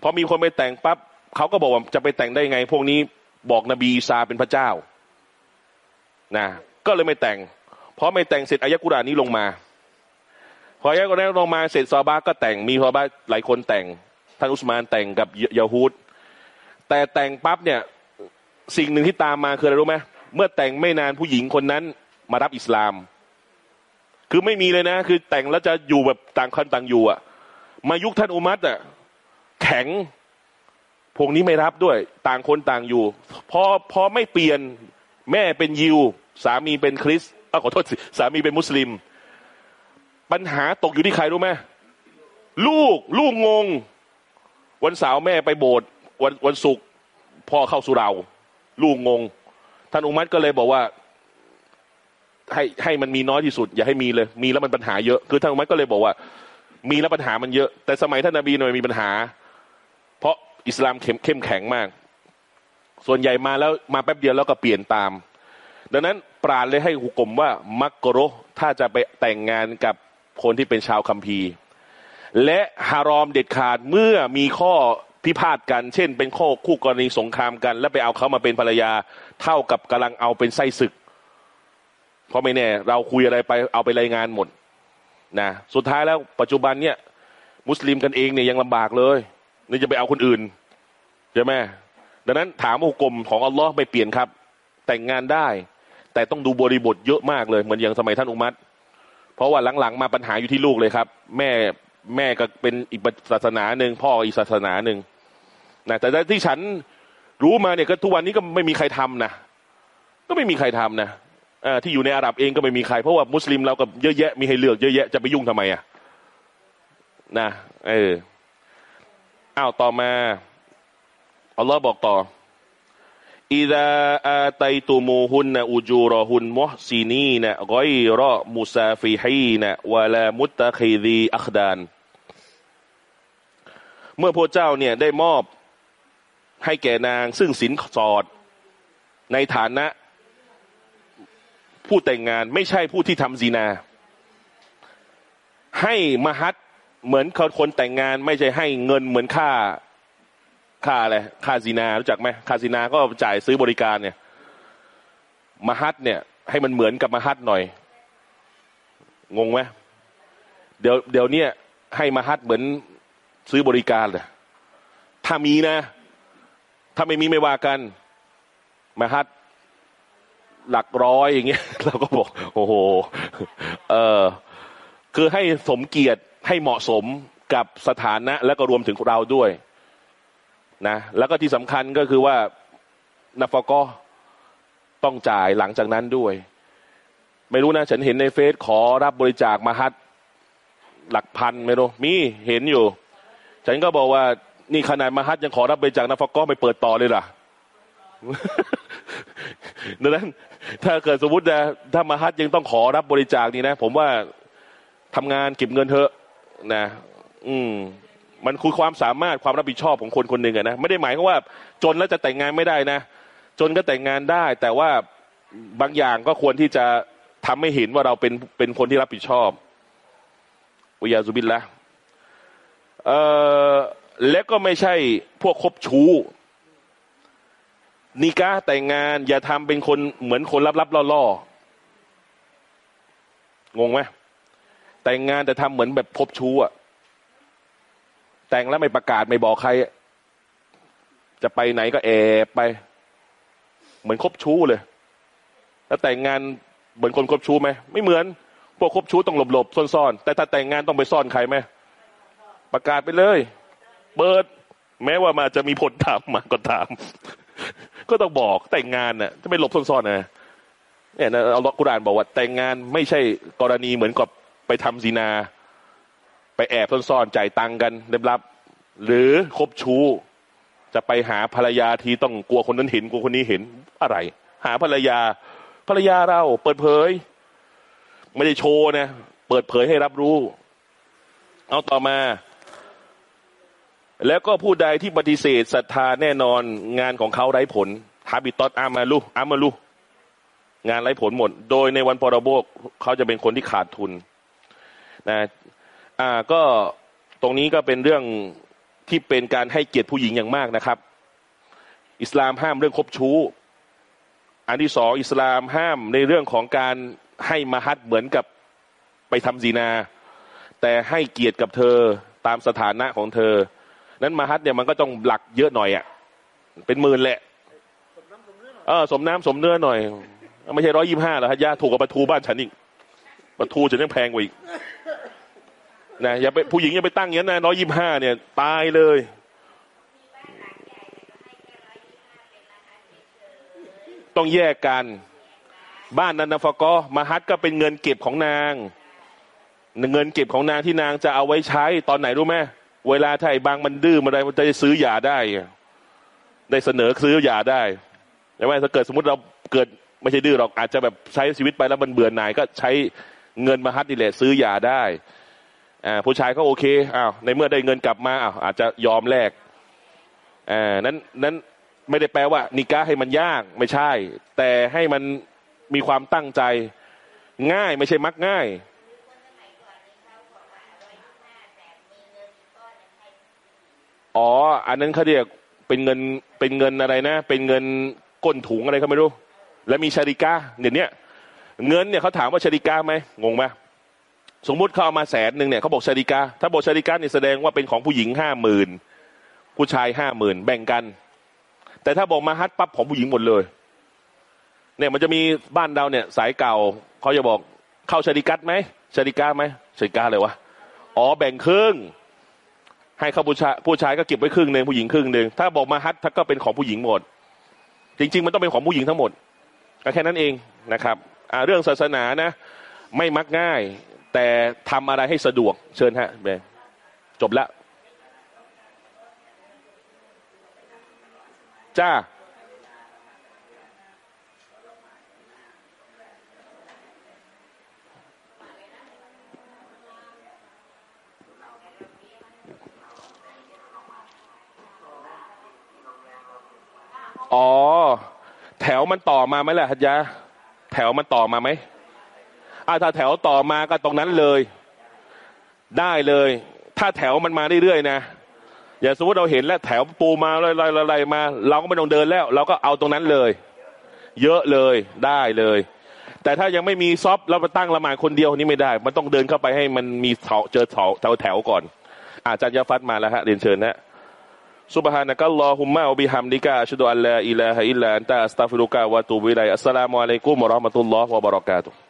พอมีคนไปแต่งปั๊บเขาก็บอกว่าจะไปแต่งได้ไง พวกนี้บอกนบีอีสาเป็นพระเจ้านะก็เลยไม่แต่งพอไม่แต่งเสร็จอายะกุรานี้ลงมา พออายะกุรานลงมาเสร็จซอบาก็แต่งมีซอบาหลายคนแต่งท่านอุสมานแต่งกับยาฮูดแต่แต่งปั๊บเนี่ยสิ่งหนึ่งที่ตามมาคืออะไรรู้ไหมเมื่อแต่งไม่นานผู้หญิงคนนั้นมารับอิสลาม คือไม่มีเลยนะ คือแต่งแล้วจะอยู่แบบต่างคนต่างอยู่อะมายุคท่านอุมัตอะแข็งพวกนี้ไม่รับด้วย ต่างคนต่างอยู่ พอพอไม่เปลี่ยนแม่เป็นยิว สามีเป็นคริสเอ้าขอโทษสิสามีเป็นมุสลิม ปัญหาตกอยู่ที่ใครรู้ไหมลูกลูกงง วันเสาร์แม่ไปโบสถ์วันวันศุกร์พ่อเข้าสุราลูกงง ท่านอุมัตก็เลยบอกว่า ให้ให้มันมีน้อยที่สุด อย่าให้มีเลย มีแล้วมันปัญหาเยอะคือท่านอุมัตก็เลยบอกว่า มีแล้วปัญหามันเยอะ แต่สมัยท่านนบีหน่อยมีปัญหา เพราะอิสลามเข้มเข้มแข็งมาก ส่วนใหญ่มาแล้วมาแป๊บเดียวแล้วก็เปลี่ยนตาม ดังนั้นปราดเลยให้หุกกลมว่ามักกะโรถ้าจะไปแต่งงานกับ คนที่เป็นชาวคัมภีร์ และฮารอมเด็ดขาดเมื่อมีข้อพิพาทกัน เช่น เป็นข้อคู่กรณีสงครามกัน แล้วไปเอาเขามาเป็นภรรยา เท่ากับกำลังเอาเป็นไส้ศึก เพราะไม่แน่ เราคุยอะไรไปเอาไปรายงานหมดนะสุดท้ายแล้วปัจจุบันเนี่ยมุสลิมกันเองเนี่ยยังลำบากเลยนี่จะไปเอาคนอื่นใช่ไหมดังนั้นถามอุกรมของอัลลอฮ์ไม่เปลี่ยนครับ แต่งงานได้ แต่ต้องดูบริบทเยอะมากเลย เหมือนอย่างสมัยท่านอุมัต เพราะว่าหลังๆมาปัญหาอยู่ที่ลูกเลยครับ แม่แม่ก็เป็นอีกศาสนาหนึ่งพ่ออีกศาสนาหนึ่งนะแต่ที่ฉันรู้มาเนี่ยก็ทุกวันนี้ก็ไม่มีใครทำนะก็ไม่มีใครทำนะอที่อยู่ในอาหรับเองก็ไม่มีใครเพราะว่ามุสลิมเราก็เยอะแยะมีให้เลือกเยอะแยะจะไปยุ่งทำไมอะนะเอออ้าวต่อมาอัลลอฮ์บอกต่อ อิดาอาตัยตุมูฮุนนะอุจูรอฮุนมุฮซินีนะกอยรอมุซาฟิฮีนะวะลามุตตะคีดีอัคดาน เมื่อพระเจ้าเนี่ยได้มอบให้แก่นางซึ่งสินสอด ในฐานะ ผู้แต่งงานไม่ใช่ผู้ที่ทำซีนา ให้มหัดเหมือนคนแต่งงานไม่ใช่ให้เงินเหมือนค่า ค่าอะไรค่าซีนารู้จักไหมค่าซีนาก็จ่ายซื้อบริการเนี่ยมหัดเนี่ย ให้มันเหมือนกับมหัดหน่อย งงไหมเดี๋ยวเดี๋ยวเนี้ให้มหัดเหมือนซื้อบริการเลยถ้ามีนะ ถ้าไม่มีไม่ว่ากันมหัดหลักร้อยอย่างเงี้ยเราก็บอก โอ้โห เออคือให้สมเกียรติให้เหมาะสมกับสถานะและก็รวมถึงเราด้วย นะแล้วก็ที่สำคัญก็คือว่านาฟก็ต้องจ่ายหลังจากนั้นด้วย ไม่รู้นะ ฉันเห็นในเฟซขอรับบริจาคมาฮัดหลักพันไม่รู้มีเห็นอยู่ ฉันก็บอกว่านี่ขนาดมาฮัดยังขอรับบริจาคนาฟก็ไม่เปิดต่อเลยล่ะดังนั้น ถ้าเกิดสมมตินะถ้ามาฮัดยังต้องขอรับบริจาคนี่นะ ผมว่าทำงานเก็บเงินเถอะนะ อืม มันคือความสามารถความรับผิดชอบของคนคนหนึ่งนะไม่ได้หมายความว่าจนแล้วจะแต่งงานไม่ได้นะ จนก็แต่งงานได้ แต่ว่าบางอย่างก็ควรที่จะทำให้เห็นว่าเราเป็นเป็นคนที่รับผิดชอบอุยาซุบินละเอ่อและก็ไม่ใช่พวกคบชู้นิกาแต่งงาน อย่าทำเป็นคนเหมือนคนลับๆล่อๆงงไหมแต่งงานแต่ทำเหมือนแบบคบชู้อะ แต่งแล้วไม่ประกาศไม่บอกใคร จะไปไหนก็แอบไป เหมือนคบชู้เลย แล้วแต่งงานเหมือนคนคบชู้ไหมไม่เหมือน พวกคบชู้ต้องหลบๆซ่อนๆแต่ถ้าแต่งงานต้องไปซ่อนใครไหมประกาศไปเลยเปิดแม้ว่ามาจะมีผลตามมาก็ตาม ก็ต้องบอกแต่งงานน่ะจะไม่หลบซ่อนๆนะเนี่ยนะอัลลอฮ์กุรานบอกว่าแต่งงานไม่ใช่กรณีเหมือนกับไปทำซีนา ไปแอบซ่อนๆจ่ายตังกันเรียบรับ หรือคบชู้จะไปหาภรรยาทีต้องกลัวคนนั้นเห็นกลัวคนนี้เห็นอะไร หาภรรยาภรรยาเราเปิดเผย ไม่ได้โชว์นะเปิดเผยให้รับรู้ เอาต่อมา แล้วก็ผู้ใดที่ปฏิเสธศรัทธาแน่นอนงานของเขาไร้ผลฮาบิตอตอามาลุอามาลุงานไร้ผลหมด โดยในวันปรโบกเขาจะเป็นคนที่ขาดทุนนะ อ่าก็ตรงนี้ก็เป็นเรื่องที่เป็นการให้เกียรติผู้หญิงอย่างมากนะครับ อิสลามห้ามเรื่องคบชู้ อันที่สองอิสลามห้ามในเรื่องของการให้มหัดเหมือนกับไปทำซีนา แต่ให้เกียรติกับเธอตามสถานะของเธอ นั้นมหัดเนี่ยมันก็ต้องหลักเยอะหน่อยอะ่ะเป็นหมื่นแหละเออสมน้ำสมเนื้อหน่อย ไม่ใช่ร้อยยี่ห้าหรอกฮะย่าถูกกับประตูบ้านฉันอีกประตูฉันยังแพงกว่าอีก นะอย่าไปผู้หญิงอย่าไปตั้งอย่างนั้นนะร้อยยี่ห้าเนี่ย ตายเลย ต้องแยกกัน บ้านนันนฟกอมาฮัดก็เป็นเงินเก็บของนาง เงินเก็บของนางที่นางจะเอาไว้ใช้ตอนไหนรู้ไหมเวลาถ้าไอ้บางมันดื้อมาอะไรมันจะซื้อยาได้ได้เสนอซื้อยาได้ใช่ไหมถ้าเกิดสมมติเราเกิดไม่ใช่ดื้อหรอกอาจจะแบบใช้ชีวิตไปแล้วมันเบื่อหน่ายก็ใช้เงินมาฮัดนี่แหละซื้อยาได้ อ่าผู้ชายก็โอเคอ้าวในเมื่อได้เงินกลับมาอ้าวอาจจะยอมแลกอ่านั้นนั้นไม่ได้แปลว่า นิก้าให้มันยากไม่ใช่ แต่ให้มันมีความตั้งใจง่ายไม่ใช่มักง่ายอ๋อ อันนั้นเขาเรียกเป็นเงินเป็นเงินอะไรนะ เป็นเงินก้นถุงอะไรเขาไม่รู้ แล้วมีชาริกาเดี๋ยวนี้เงินเนี่ยเขาถามว่าชาริกาไหมงงไหม สมมุติเขาเอามาแสนหนึ่งเนี่ยเขาบอกชาริกาถ้าบอกชาริกาเนี่ยแสดงว่าเป็นของผู้หญิงห้าหมื่นผู้ชายห้าหมื่นแบ่งกัน แต่ถ้าบอกมาฮัดปั๊บของผู้หญิงหมดเลย เนี่ยมันจะมีบ้านเราเนี่ย สายเก่าเขาจะบอกเข้าชาริกัตไหมชาริกาไหมชาริกาเลยวะอ๋อแบ่งครึ่ง ให้เขาผู้ชายผู้ชายก็เก็บไว้ครึ่งหนึ่งผู้หญิงครึ่งหนึ่งถ้าบอกมาฮัดถ้าก็เป็นของผู้หญิงหมด จริง ๆ มันต้องเป็นของผู้หญิงทั้งหมดก็แค่นั้นเองนะครับเรื่องศาสนานะ ไม่มักง่าย แต่ทำอะไรให้สะดวก เชิญฮะเบจบและจ้า อ๋อ แถวมันต่อมาไหมล่ะฮัจยะแถวมันต่อมาไหม อาถ้าแถวต่อมาก็ตรงนั้นเลย ได้เลย ถ้าแถวมันมาเรื่อยๆนะอย่าสมมติเราเห็นแล้วแถวปูมาลอยๆๆมา เราก็ไม่ต้องเดินแล้ว เราก็เอาตรงนั้นเลย เยอะเลยได้เลย แต่ถ้ายังไม่มีصف เราไปตั้งละหมาดคนเดียวนี้ไม่ได้ มันต้องเดินเข้าไปให้มันมีแถวเจอแถวแถวแถวก่อน อาจารย์ยาฟัดมาแล้วฮะเรียนเชิญนะسبحانك اللهم وبحمدك أشهد أن لا إله إلا أنت أستغفرك وأتوب إليك السلام عليكم ورحمة الله وبركاته